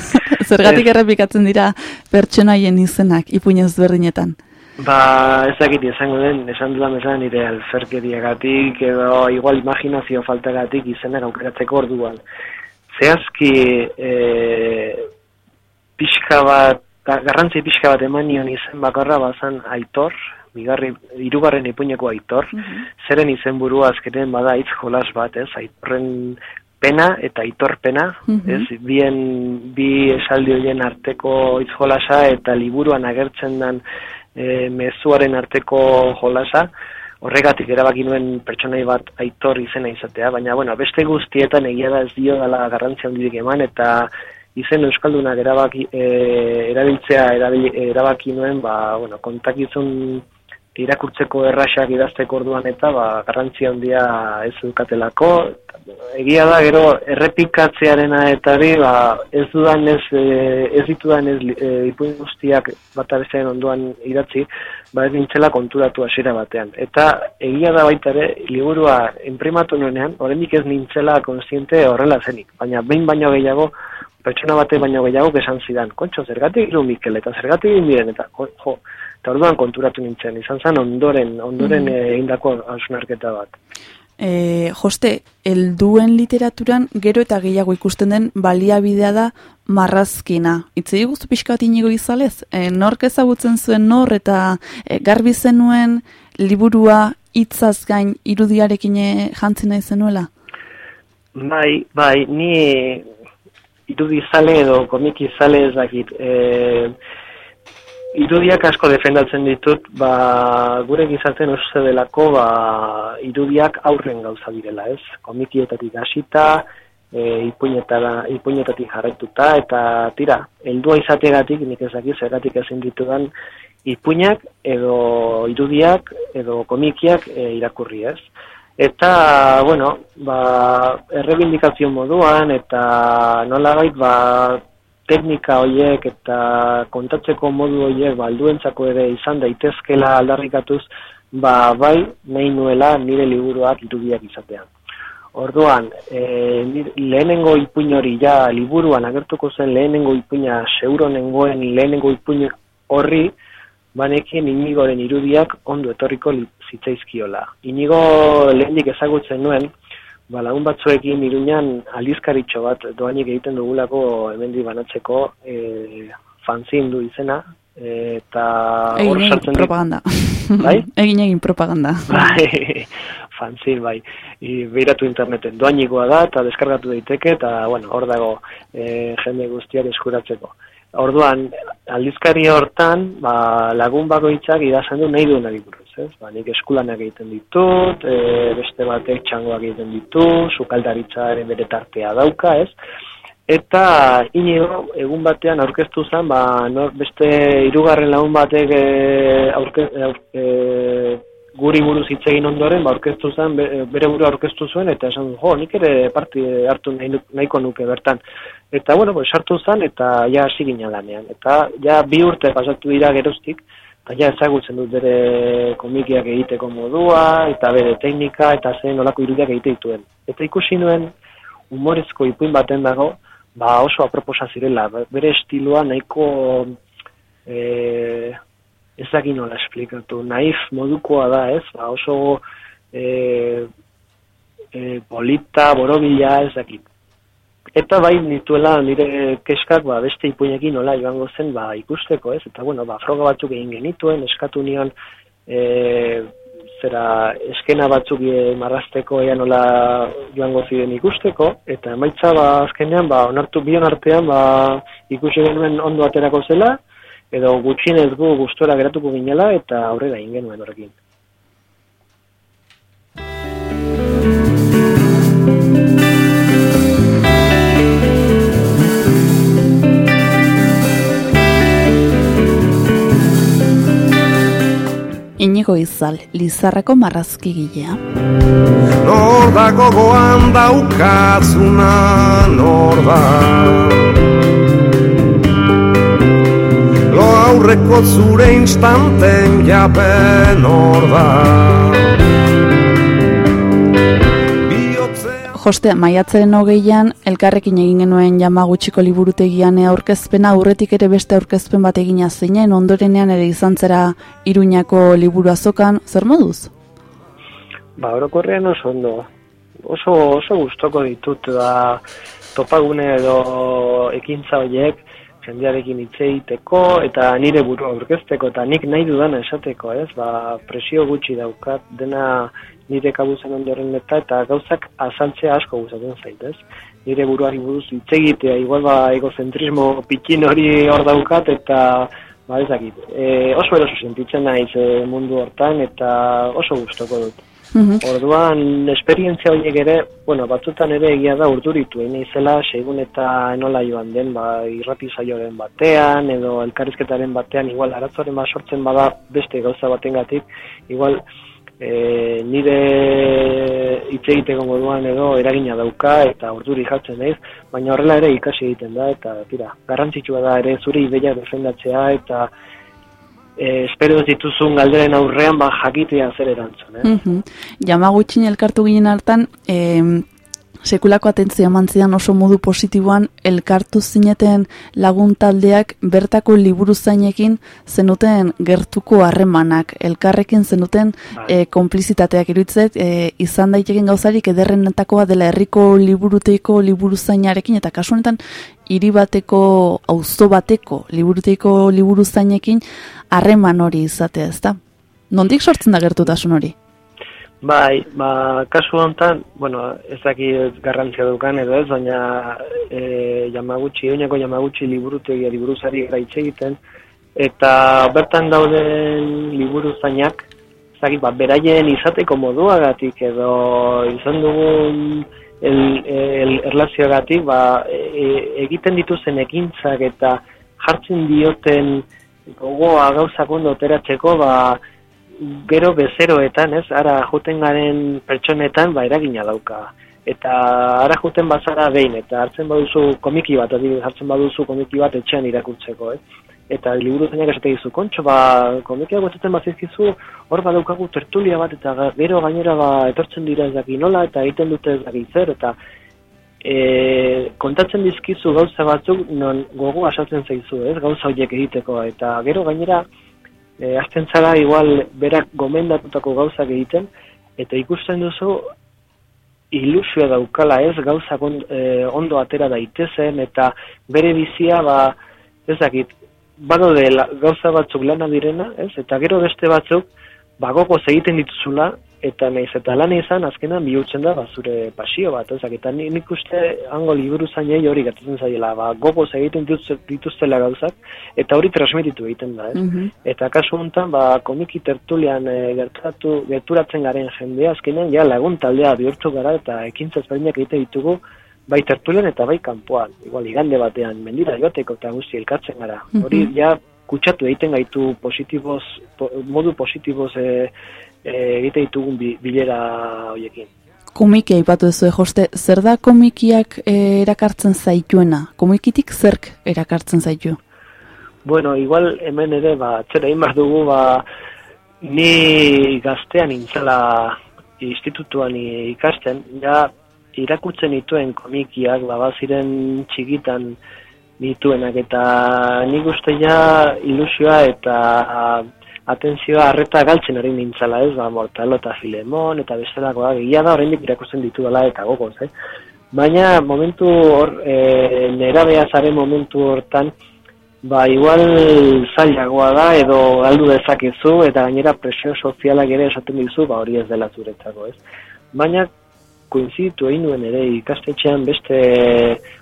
zergatik errepikatzen dira pertsonaien izenak, ipuinez berdinetan. Ba, ez dakit esango den, esan dudan bezala nire alferkeriagatik edo igual imaginazio faltagatik izenak aukeratzeko orduan. Zehazki e, pixka bat, ga- garrantzi pixka bat eman nion izen bakarra bazan aitor, bigarri, irugarren ipuineko aitor, zeren izenburua azkenen bada hitz jolas bat, ez, aitorren pena eta aitorpena, Mhm. ez, bien, bi esaldi horien arteko hitz jolasa eta liburuan agertzen den e, mezuaren arteko jolasa, horregatik erabaki nuen pertsonai bat aitor izena izatea, baina bueno, beste guztietan egia da ez dio dela garrantzia handirik eman eta izen euskaldunak erabaki e, erabiltzea erabili, erabaki nuen, ba bueno, kontakizun irakurtzeko erraxak idazteko orduan eta ba garrantzia handia ez dukatelako. Egia da gero errepikatzearena eta hori ba ez dudan ez e, ez ditudan ez e, ipuin guztiak bata bestearen ondoan idatzi, ba ez nintzela konturatu hasiera batean. Eta egia da baita ere liburua inprimatu nuenean, oraindik ez nintzela kontziente horrela zenik, baina behin baino gehiago pertsona bate baino gehiago esan zidan, kontxo, zergatik hiru Mikel, eta zergatik egin diren, eta jo, eta orduan konturatu nintzen, izan zen ondoren, ondoren mm. egindako hausnarketa bat. E, joste, helduen literaturan gero eta gehiago ikusten den baliabidea da marrazkina. Itze guztu pixka bat inigo izalez, e, nork ezagutzen zuen nor eta e, garbi zenuen liburua hitzaz gain irudiarekin jantzi nahi zenuela? Bai, bai, ni irudi zale edo komiki zale ez dakit. E, irudiak asko defendatzen ditut, ba, gure gizarten uste delako, ba, irudiak aurren gauza direla, ez? Komikietatik hasita, e, ipuinetatik jarraituta, eta tira, heldua izategatik, nik ezaki zergatik ezin ditudan, ipuinak edo irudiak edo komikiak e, irakurri ez. Eta, bueno, ba, errebindikazio moduan eta nola ba, teknika horiek eta kontatzeko modu horiek ba, alduentzako ere izan daitezkela aldarrikatuz, ba, bai, nahi nuela nire liburuak irudiak izatean. Orduan, e, lehenengo ipuin hori ja liburuan agertuko zen lehenengo ipuina seuro nengoen lehenengo ipuin horri, banekien inigoren irudiak ondo etorriko zitzaizkiola. Inigo lehendik ezagutzen nuen, ba, lagun batzuekin iruñan aldizkaritxo bat doainik egiten dugulako hemendi banatzeko e, fanzin du izena, eta hor sartzen propaganda. Bai? egin egin propaganda. Bai, fanzin, bai. I, beiratu interneten doainikoa da, eta deskargatu daiteke, eta, bueno, hor dago e, jende guztiak eskuratzeko. Orduan, aldizkari hortan, ba, lagun bakoitzak idazan du nahi duena buruz, ez? Ba, nik eskulanak egiten ditut, e, beste batek txangoak egiten ditu, sukaldaritzaren bere tartea dauka, ez? Eta inigo, egun batean aurkeztu zen, ba, nor, beste hirugarren lagun batek e, aurke, e, guri buruz hitz egin ondoren, ba, orkestu zen, bere buru orkestu zuen, eta esan, jo, nik ere parti hartu nahi, nahiko nuke bertan. Eta, bueno, pues, sartu zen, eta ja hasi gina lanean. Eta, ja, bi urte pasatu dira geroztik, eta ja ezagutzen dut bere komikiak egiteko modua, eta bere teknika, eta zen olako irudiak egite dituen. Eta ikusi nuen, humorezko ipuin baten dago, ba, oso aproposa zirela, bere estiloa nahiko... E, ezakin nola esplikatu, naif modukoa da, ez? Ba, oso e, e, polita, borobila, ezakit. Eta bai nituela nire keskak ba, beste ipuinekin nola joango zen ba, ikusteko, ez? Eta bueno, ba, froga batzuk egin genituen, eskatu nion e, zera eskena batzuk e, marrasteko ea nola joango ziren ikusteko, eta emaitza ba, azkenean, ba, onartu bion artean, ba, ikusi genuen ondo aterako zela, edo gutxinez gu gustora geratuko ginela eta aurrera ingenuen horrekin. Inigo izal, Lizarrako marrazki gilea. Nor da gogoan daukazuna, nor aurreko zure instanten japen hor da. Joste, maiatzen hogeian, elkarrekin egin genuen jamagutxiko liburutegian aurkezpena, aurretik ere beste aurkezpen bat egina zeinen, ondorenean ere izan zera iruñako liburu azokan, zer moduz? Ba, orokorrean oso ondo. Oso, oso gustoko ditut da topagune edo ekintza horiek, jendearekin hitz egiteko eta nire burua aurkezteko eta nik nahi dudana esateko, ez? Ba, presio gutxi daukat dena nire kabuzen ondoren eta eta gauzak azaltzea asko guzatzen zait, ez? Nire buruari buruz hitz egitea, igual ba egozentrismo pikin hori hor daukat eta ba ezakit. E, oso eroso sentitzen naiz e, mundu hortan eta oso gustoko dut. Mhm. Orduan, esperientzia horiek ere, bueno, batzutan ere egia da urduritu, egin izela, segun eta enola joan den, ba, irrati saioaren batean, edo elkarrizketaren batean, igual, aratzoren bat sortzen bada beste gauza batengatik, igual, e, nire hitz egiteko moduan edo eragina dauka eta urduri jartzen naiz, baina horrela ere ikasi egiten da, eta tira, garrantzitsua da ere zure ideia defendatzea eta e, espero dituzun galderen aurrean ba jakitea zer erantzun, eh. Mhm. Jama gutxin elkartu ginen hartan, eh sekulako atentzia mantzidan oso modu positiboan elkartu zineten lagun taldeak bertako liburu zainekin zenuten gertuko harremanak, elkarrekin zenuten e, konplizitateak iruditzet, e, izan daiteken gauzarik ederrenetakoa dela herriko liburuteiko liburu zainarekin, eta kasu honetan hiri bateko, auzo bateko liburuteiko liburu zainekin harreman hori izatea, ezta? Nondik sortzen da gertutasun hori? Bai, ba, kasu honetan, bueno, ez daki garrantzia dukan edo ez, baina e, Yamaguchi, oinako Yamaguchi liburutegia liburuzari gaitze egiten, eta bertan dauden liburu zainak, zaki, ba, beraien izateko moduagatik edo izan dugun el, el, erlazioagatik, ba, e, egiten dituzen ekintzak eta jartzen dioten gogoa gauzak ondo oteratzeko, ba, gero bezeroetan, ez, ara juten garen pertsonetan, ba, eragina dauka. Eta ara juten bazara behin, eta hartzen baduzu komiki bat, adibidez hartzen baduzu komiki bat etxean irakurtzeko, ez? Eta liburu zeinak esate dizu, kontxo, ba, komikia guatzen bazizkizu, hor badaukagu tertulia bat, eta gero gainera ba, etortzen dira ez nola, eta egiten dute ez zer, eta e, kontatzen dizkizu gauza batzuk, non gogo asaltzen zaizu, ez, gauza horiek egiteko, eta gero gainera, e, azten zara, igual, berak gomendatutako gauzak egiten, eta ikusten duzu, ilusioa daukala ez, gauza e, ondo atera daitezen, eta bere bizia, ba, ez dakit, bado de la, gauza batzuk lana direna, ez? Eta gero beste batzuk bagoko egiten dituzula eta naiz eta lan izan azkenan bihurtzen da ba zure pasio bat, ez? Eta nik uste hango liburu zainei hori gertatzen zaiela, ba gogo egiten dituztela gauzak eta hori transmititu egiten da, ez? Mhm. Eta kasu honetan ba komiki tertulian e, gertatu gerturatzen garen jendea azkenan ja lagun taldea bihurtu gara eta ekintza ezberdinak egite ditugu bai tertulian eta bai kanpoan, igual igande batean mendira joteko eta guzti elkartzen gara. Mhm. Hori ja kutsatu egiten gaitu positiboz, modu positiboz e, e, egite ditugun bilera hoiekin. Komikia ipatu ez joste, zer da komikiak e, erakartzen zaituena? Komikitik zerk erakartzen zaitu? Bueno, igual hemen ere, ba, txera inbaz dugu, ba, ni gaztean intzala institutuan ikasten, ja, irakurtzen dituen komikiak, ba, ziren txikitan dituenak, eta nik uste ja ilusioa eta atentzioa arreta galtzen ari nintzala ez, ba, mortalo eta filemon, eta bestelako da, gila da horrendik irakurtzen ditu dela eta gogoz, eh? Baina momentu hor, e, nera behazaren momentu hortan, ba, igual zailagoa da, edo galdu dezakezu, eta gainera presio sozialak ere esaten dizu, ba, hori ez dela zuretzako, ez? Baina koinzitu egin nuen ere ikastetxean beste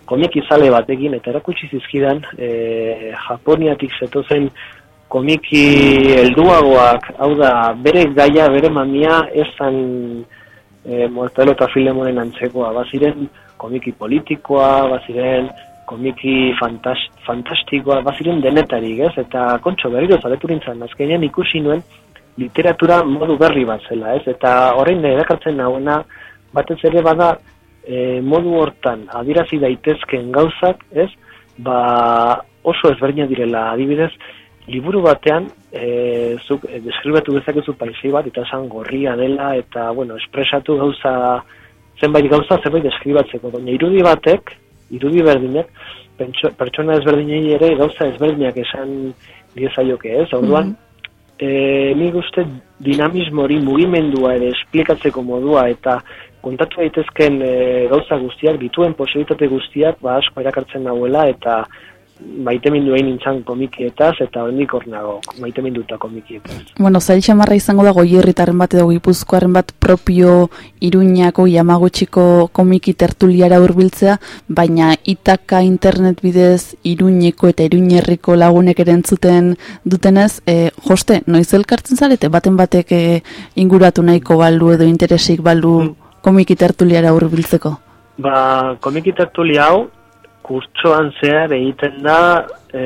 komiki zale batekin eta erakutsi zizkidan e, Japoniatik zetozen komiki helduagoak, hau da, bere gaia, bere mamia, ez zan e, Mortelo eta Filemonen antzekoa, baziren komiki politikoa, baziren komiki fantast, fantastikoa, baziren denetarik, ez? Eta kontxo berriro zaleturintzan, azkenean ikusi nuen literatura modu berri bat zela, ez? Eta horrein edakartzen nagoena, batez ere bada e, modu hortan adirazi daitezken gauzak, ez? Ba, oso ezberdina direla, adibidez, liburu batean e, zuk e, deskribatu dezakezu paisei bat eta esan gorria dela eta bueno, espresatu gauza zenbait gauza zenbait deskribatzeko, baina irudi batek, irudi berdinak, pertsona ezberdinei ere gauza ezberdinak esan diezaioke, ez? Orduan, mm -hmm. uste dinamismo hori mugimendua ere esplikatzeko modua eta kontatu daitezken e, gauza guztiak, dituen posibilitate guztiak, ba, asko erakartzen nahuela, eta maite mindu egin nintzen komikietaz, eta hondik hor nago, maite minduta komikietaz. Bueno, zail xamarra izango dago hierritarren bat edo gipuzkoaren bat propio iruñako yamagotxiko komiki tertuliara hurbiltzea, baina itaka internet bidez iruñeko eta iruñerriko lagunek erentzuten dutenez, e, joste, noiz elkartzen zarete, baten batek e, inguratu nahiko balu edo interesik balu mm komiki tertuliara hurbiltzeko? Ba, komiki tertulia hau kurtsoan zehar egiten da e,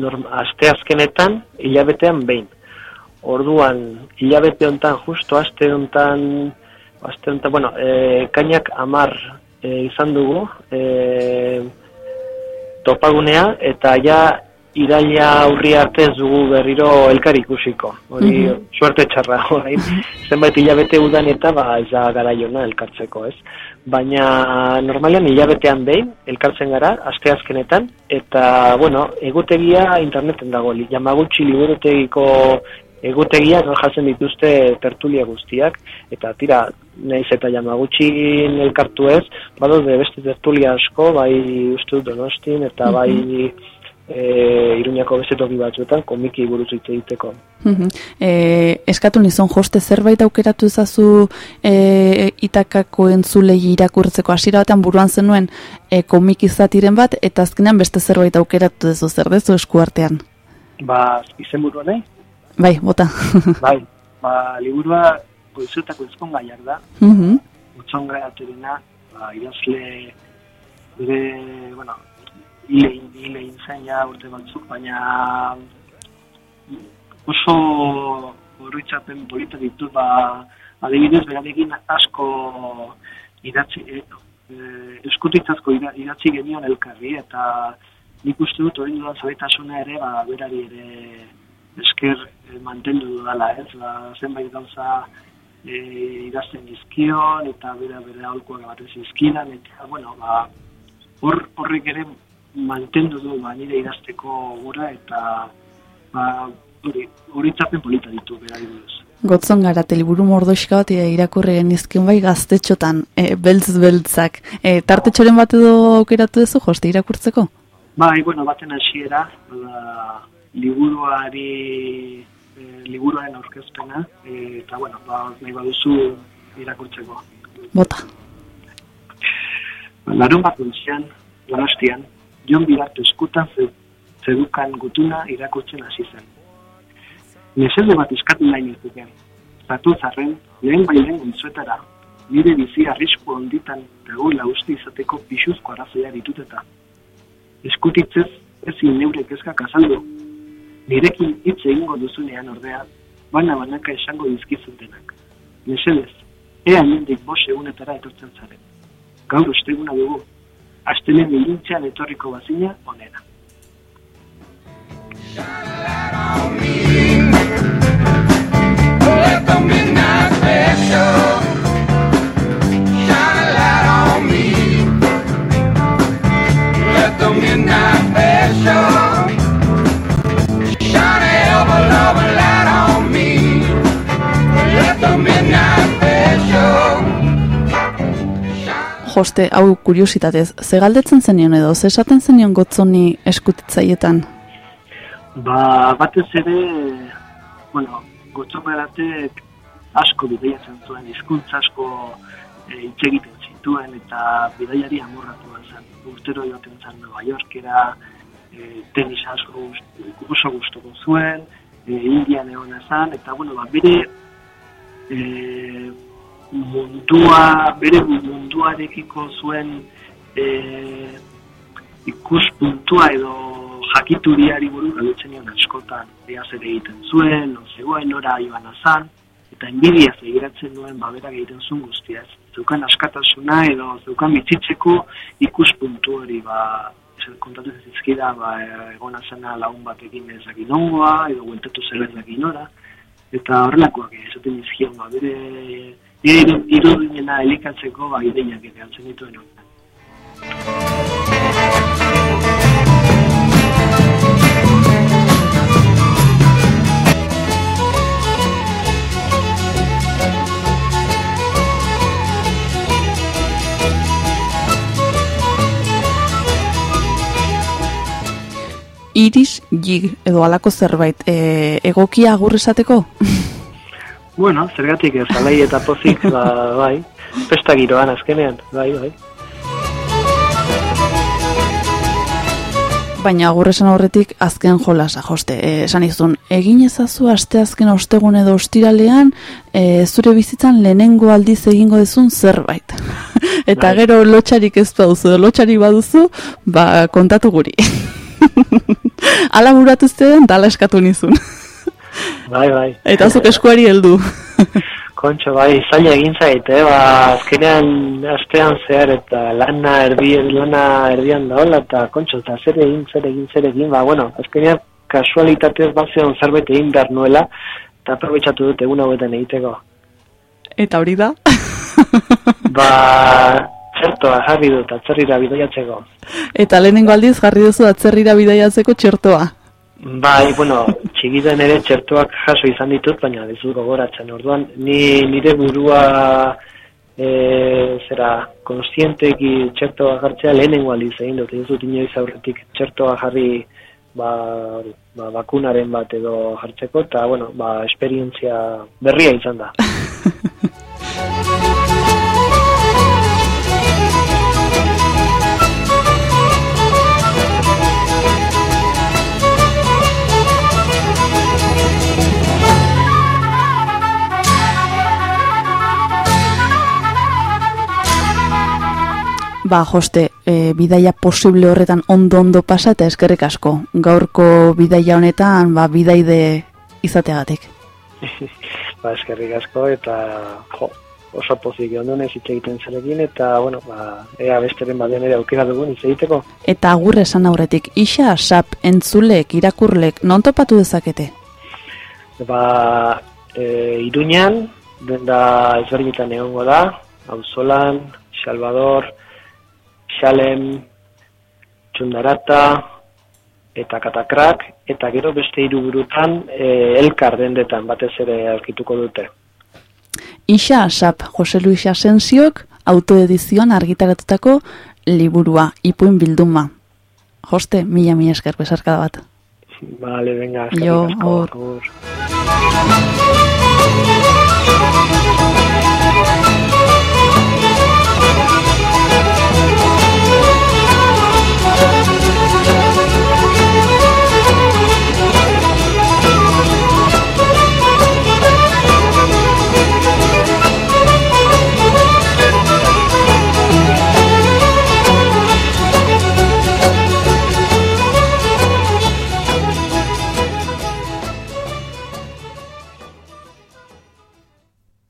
norm, aste azkenetan hilabetean behin. Orduan, hilabete hontan, justo aste hontan, aste hontan, bueno, e, kainak amar e, izan dugu, e, topagunea, eta ja iraila aurri arte ez dugu berriro elkar ikusiko. Hori, mm suerte txarra, hori, zenbait hilabete udan eta ba, ez da gara jona elkartzeko, ez? Baina, normalean hilabetean behin, elkartzen gara, aste azkenetan, eta, bueno, egutegia interneten dago, jamagutxi liburutegiko egutegia jatzen dituzte tertulia guztiak, eta tira, naiz eta jamagutxin elkartu ez, bado de beste tertulia asko, bai uste donostin, eta bai e, iruñako bezetoki batzuetan komiki buruz hitz egiteko. e, eskatu nizon joste zerbait aukeratu ezazu e, itakako entzulei irakurtzeko hasiera batean buruan zenuen e, komiki zatiren bat eta azkenean beste zerbait aukeratu dezu zer dezu eskuartean? Ba, izen burua nahi? Bai, bota. Bai, ba, liburua goizuetako ezkongaiak da, Mhm. utzonga aterena, ba, idazle, bere, bueno, hile, hile intzen ja urte batzuk, baina oso horritzapen polita ditu, ba, adibidez, berarekin asko idatzi, e, e, eskutitzazko ida- idatzi genion elkarri, eta nik uste dut hori dudan zabetasuna ere, ba, berari ere esker e, mantendu dudala, ez, ba, zenbait gauza e, idazten dizkion, eta bera bere aholkoak ematen zizkidan, eta, bueno, ba, hor, horrek ere mantendu du ba, nire idazteko gura, eta ba, hori, horitzapen polita ditu, berari buruz. Gotzon gara, teliburu mordoxka bat e, irakurri genizkin bai gaztetxotan, e, beltz-beltzak. E, tartetxoren bat edo aukeratu duzu, joste irakurtzeko? Bai, bueno, baten hasiera, liburuari, e, liburuaren aurkezpena, e, eta, bueno, ba, nahi baduzu irakurtzeko. Bota. Larun bat goizean, donostian, Jon Birarte eskutan ze- zedukan gutuna irakurtzen hasi zen. Meselde bat eskatu nahi nizuken. Zatu zarren, lehen bai lehen goizuetara, nire bizi arrisku onditan dagoela uste izateko pixuzko arrazoia dituteta. Eskutitzez, ezin neure kezkak azaldu. Nirekin hitz egingo duzunean ordea, bana banaka esango dizkizun denak. Mesedez, ea hemendik bost egunetara etortzen zaren gaur osteguna dugu. Astelen ilintzean etorriko bazina onena. Midnight special Joste, hau kuriositatez, ze galdetzen zenion edo, ze esaten zenion gotzoni eskutitzaietan? Ba, batez ere, bueno, gotzoperatek asko bideiatzen zuen, hizkuntza asko e, egiten zituen eta bidaiari amorratua zen. Urtero joaten zen Nueva Yorkera, e, tenis asko oso gustoko zuen, e, Indian egon zen, eta bueno, ba, bere e, mundua, bere munduarekiko zuen e, ikuspuntua edo jakituriari buruz galdetzen nion askotan ea zer egiten zuen, non zegoen nora joan azan, eta enbidia zegiratzen duen baberak egiten zuen guztiaz. Zeukan askatasuna edo zeukan bitzitzeko ikuspuntu hori ba, kontatu zizkida ba, egon azana lagun batekin ezakin ongoa, edo gueltatu zer ezakin nora, eta horrelakoak esaten dizkion ba, bere nire iru- irudimena elikatzeko ba, ideiak ere hartzen dituen. Iris jig edo alako zerbait, e, egokia agur esateko? Bueno, zergatik ez, alai eta pozik, ba, bai, pesta giroan azkenean, bai, bai. Baina agur esan horretik azken jolasa, joste, e, esan izun, egin ezazu aste azken ostegun edo ostiralean, e, zure bizitzan lehenengo aldiz egingo dezun zerbait. Eta Bai. gero lotxarik ez baduzu, lotxarik baduzu, ba, kontatu guri. Ala buratu zuen, dala eskatu nizun. Bai, bai. Eta zuk eskuari heldu. Kontxo, bai, zaila egin zait, eh? ba, azkenean astean zehar eta lana erdi, lana erdian daola, eta kontxo, eta zer egin, zer egin, zer egin, ba, bueno, azkenean kasualitatez bazeon zerbait egin behar nuela, eta aprobetsatu dut egun hauetan egiteko. Eta hori da? Ba, txertoa jarri dut, atzerrira bidaiatzeko. Eta lehenengo aldiz jarri duzu atzerrira bidaiatzeko txertoa. Bai, bueno, txikitan ere txertoak jaso izan ditut, baina ez dut gogoratzen. Orduan, ni nire burua e, zera, konstienteki txertoa jartzea lehenengo aldiz egin dut. Ez dut inoiz aurretik txertoa jarri ba, ba, bakunaren bat edo jartzeko, eta, bueno, ba, esperientzia berria izan da. Ba, joste, e, bidaia posible horretan ondo-ondo pasa eta eskerrik asko. Gaurko bidaia honetan, ba, bidaide izateagatik. ba, eskerrik asko eta jo, oso pozik ondunez hitz egiten zerekin eta, bueno, ba, ea besteren baden ere aukera dugun hitz egiteko. Eta agur esan aurretik, isa, sap, entzulek, irakurlek, non topatu dezakete? Ba, e, iruñan, denda ezberdinetan egongo da, Auzolan, Salvador, Xalem, Txundarata, eta Katakrak, eta gero beste hiruburutan e, elkar dendetan batez ere aurkituko dute. Isa, sap, Jose Luis Asensiok, autoedizioan argitaratutako liburua, ipuin bilduma. Joste, mila mila esker besarkada bat. Vale, venga, Jo, eskerrik asko. agur. Agur.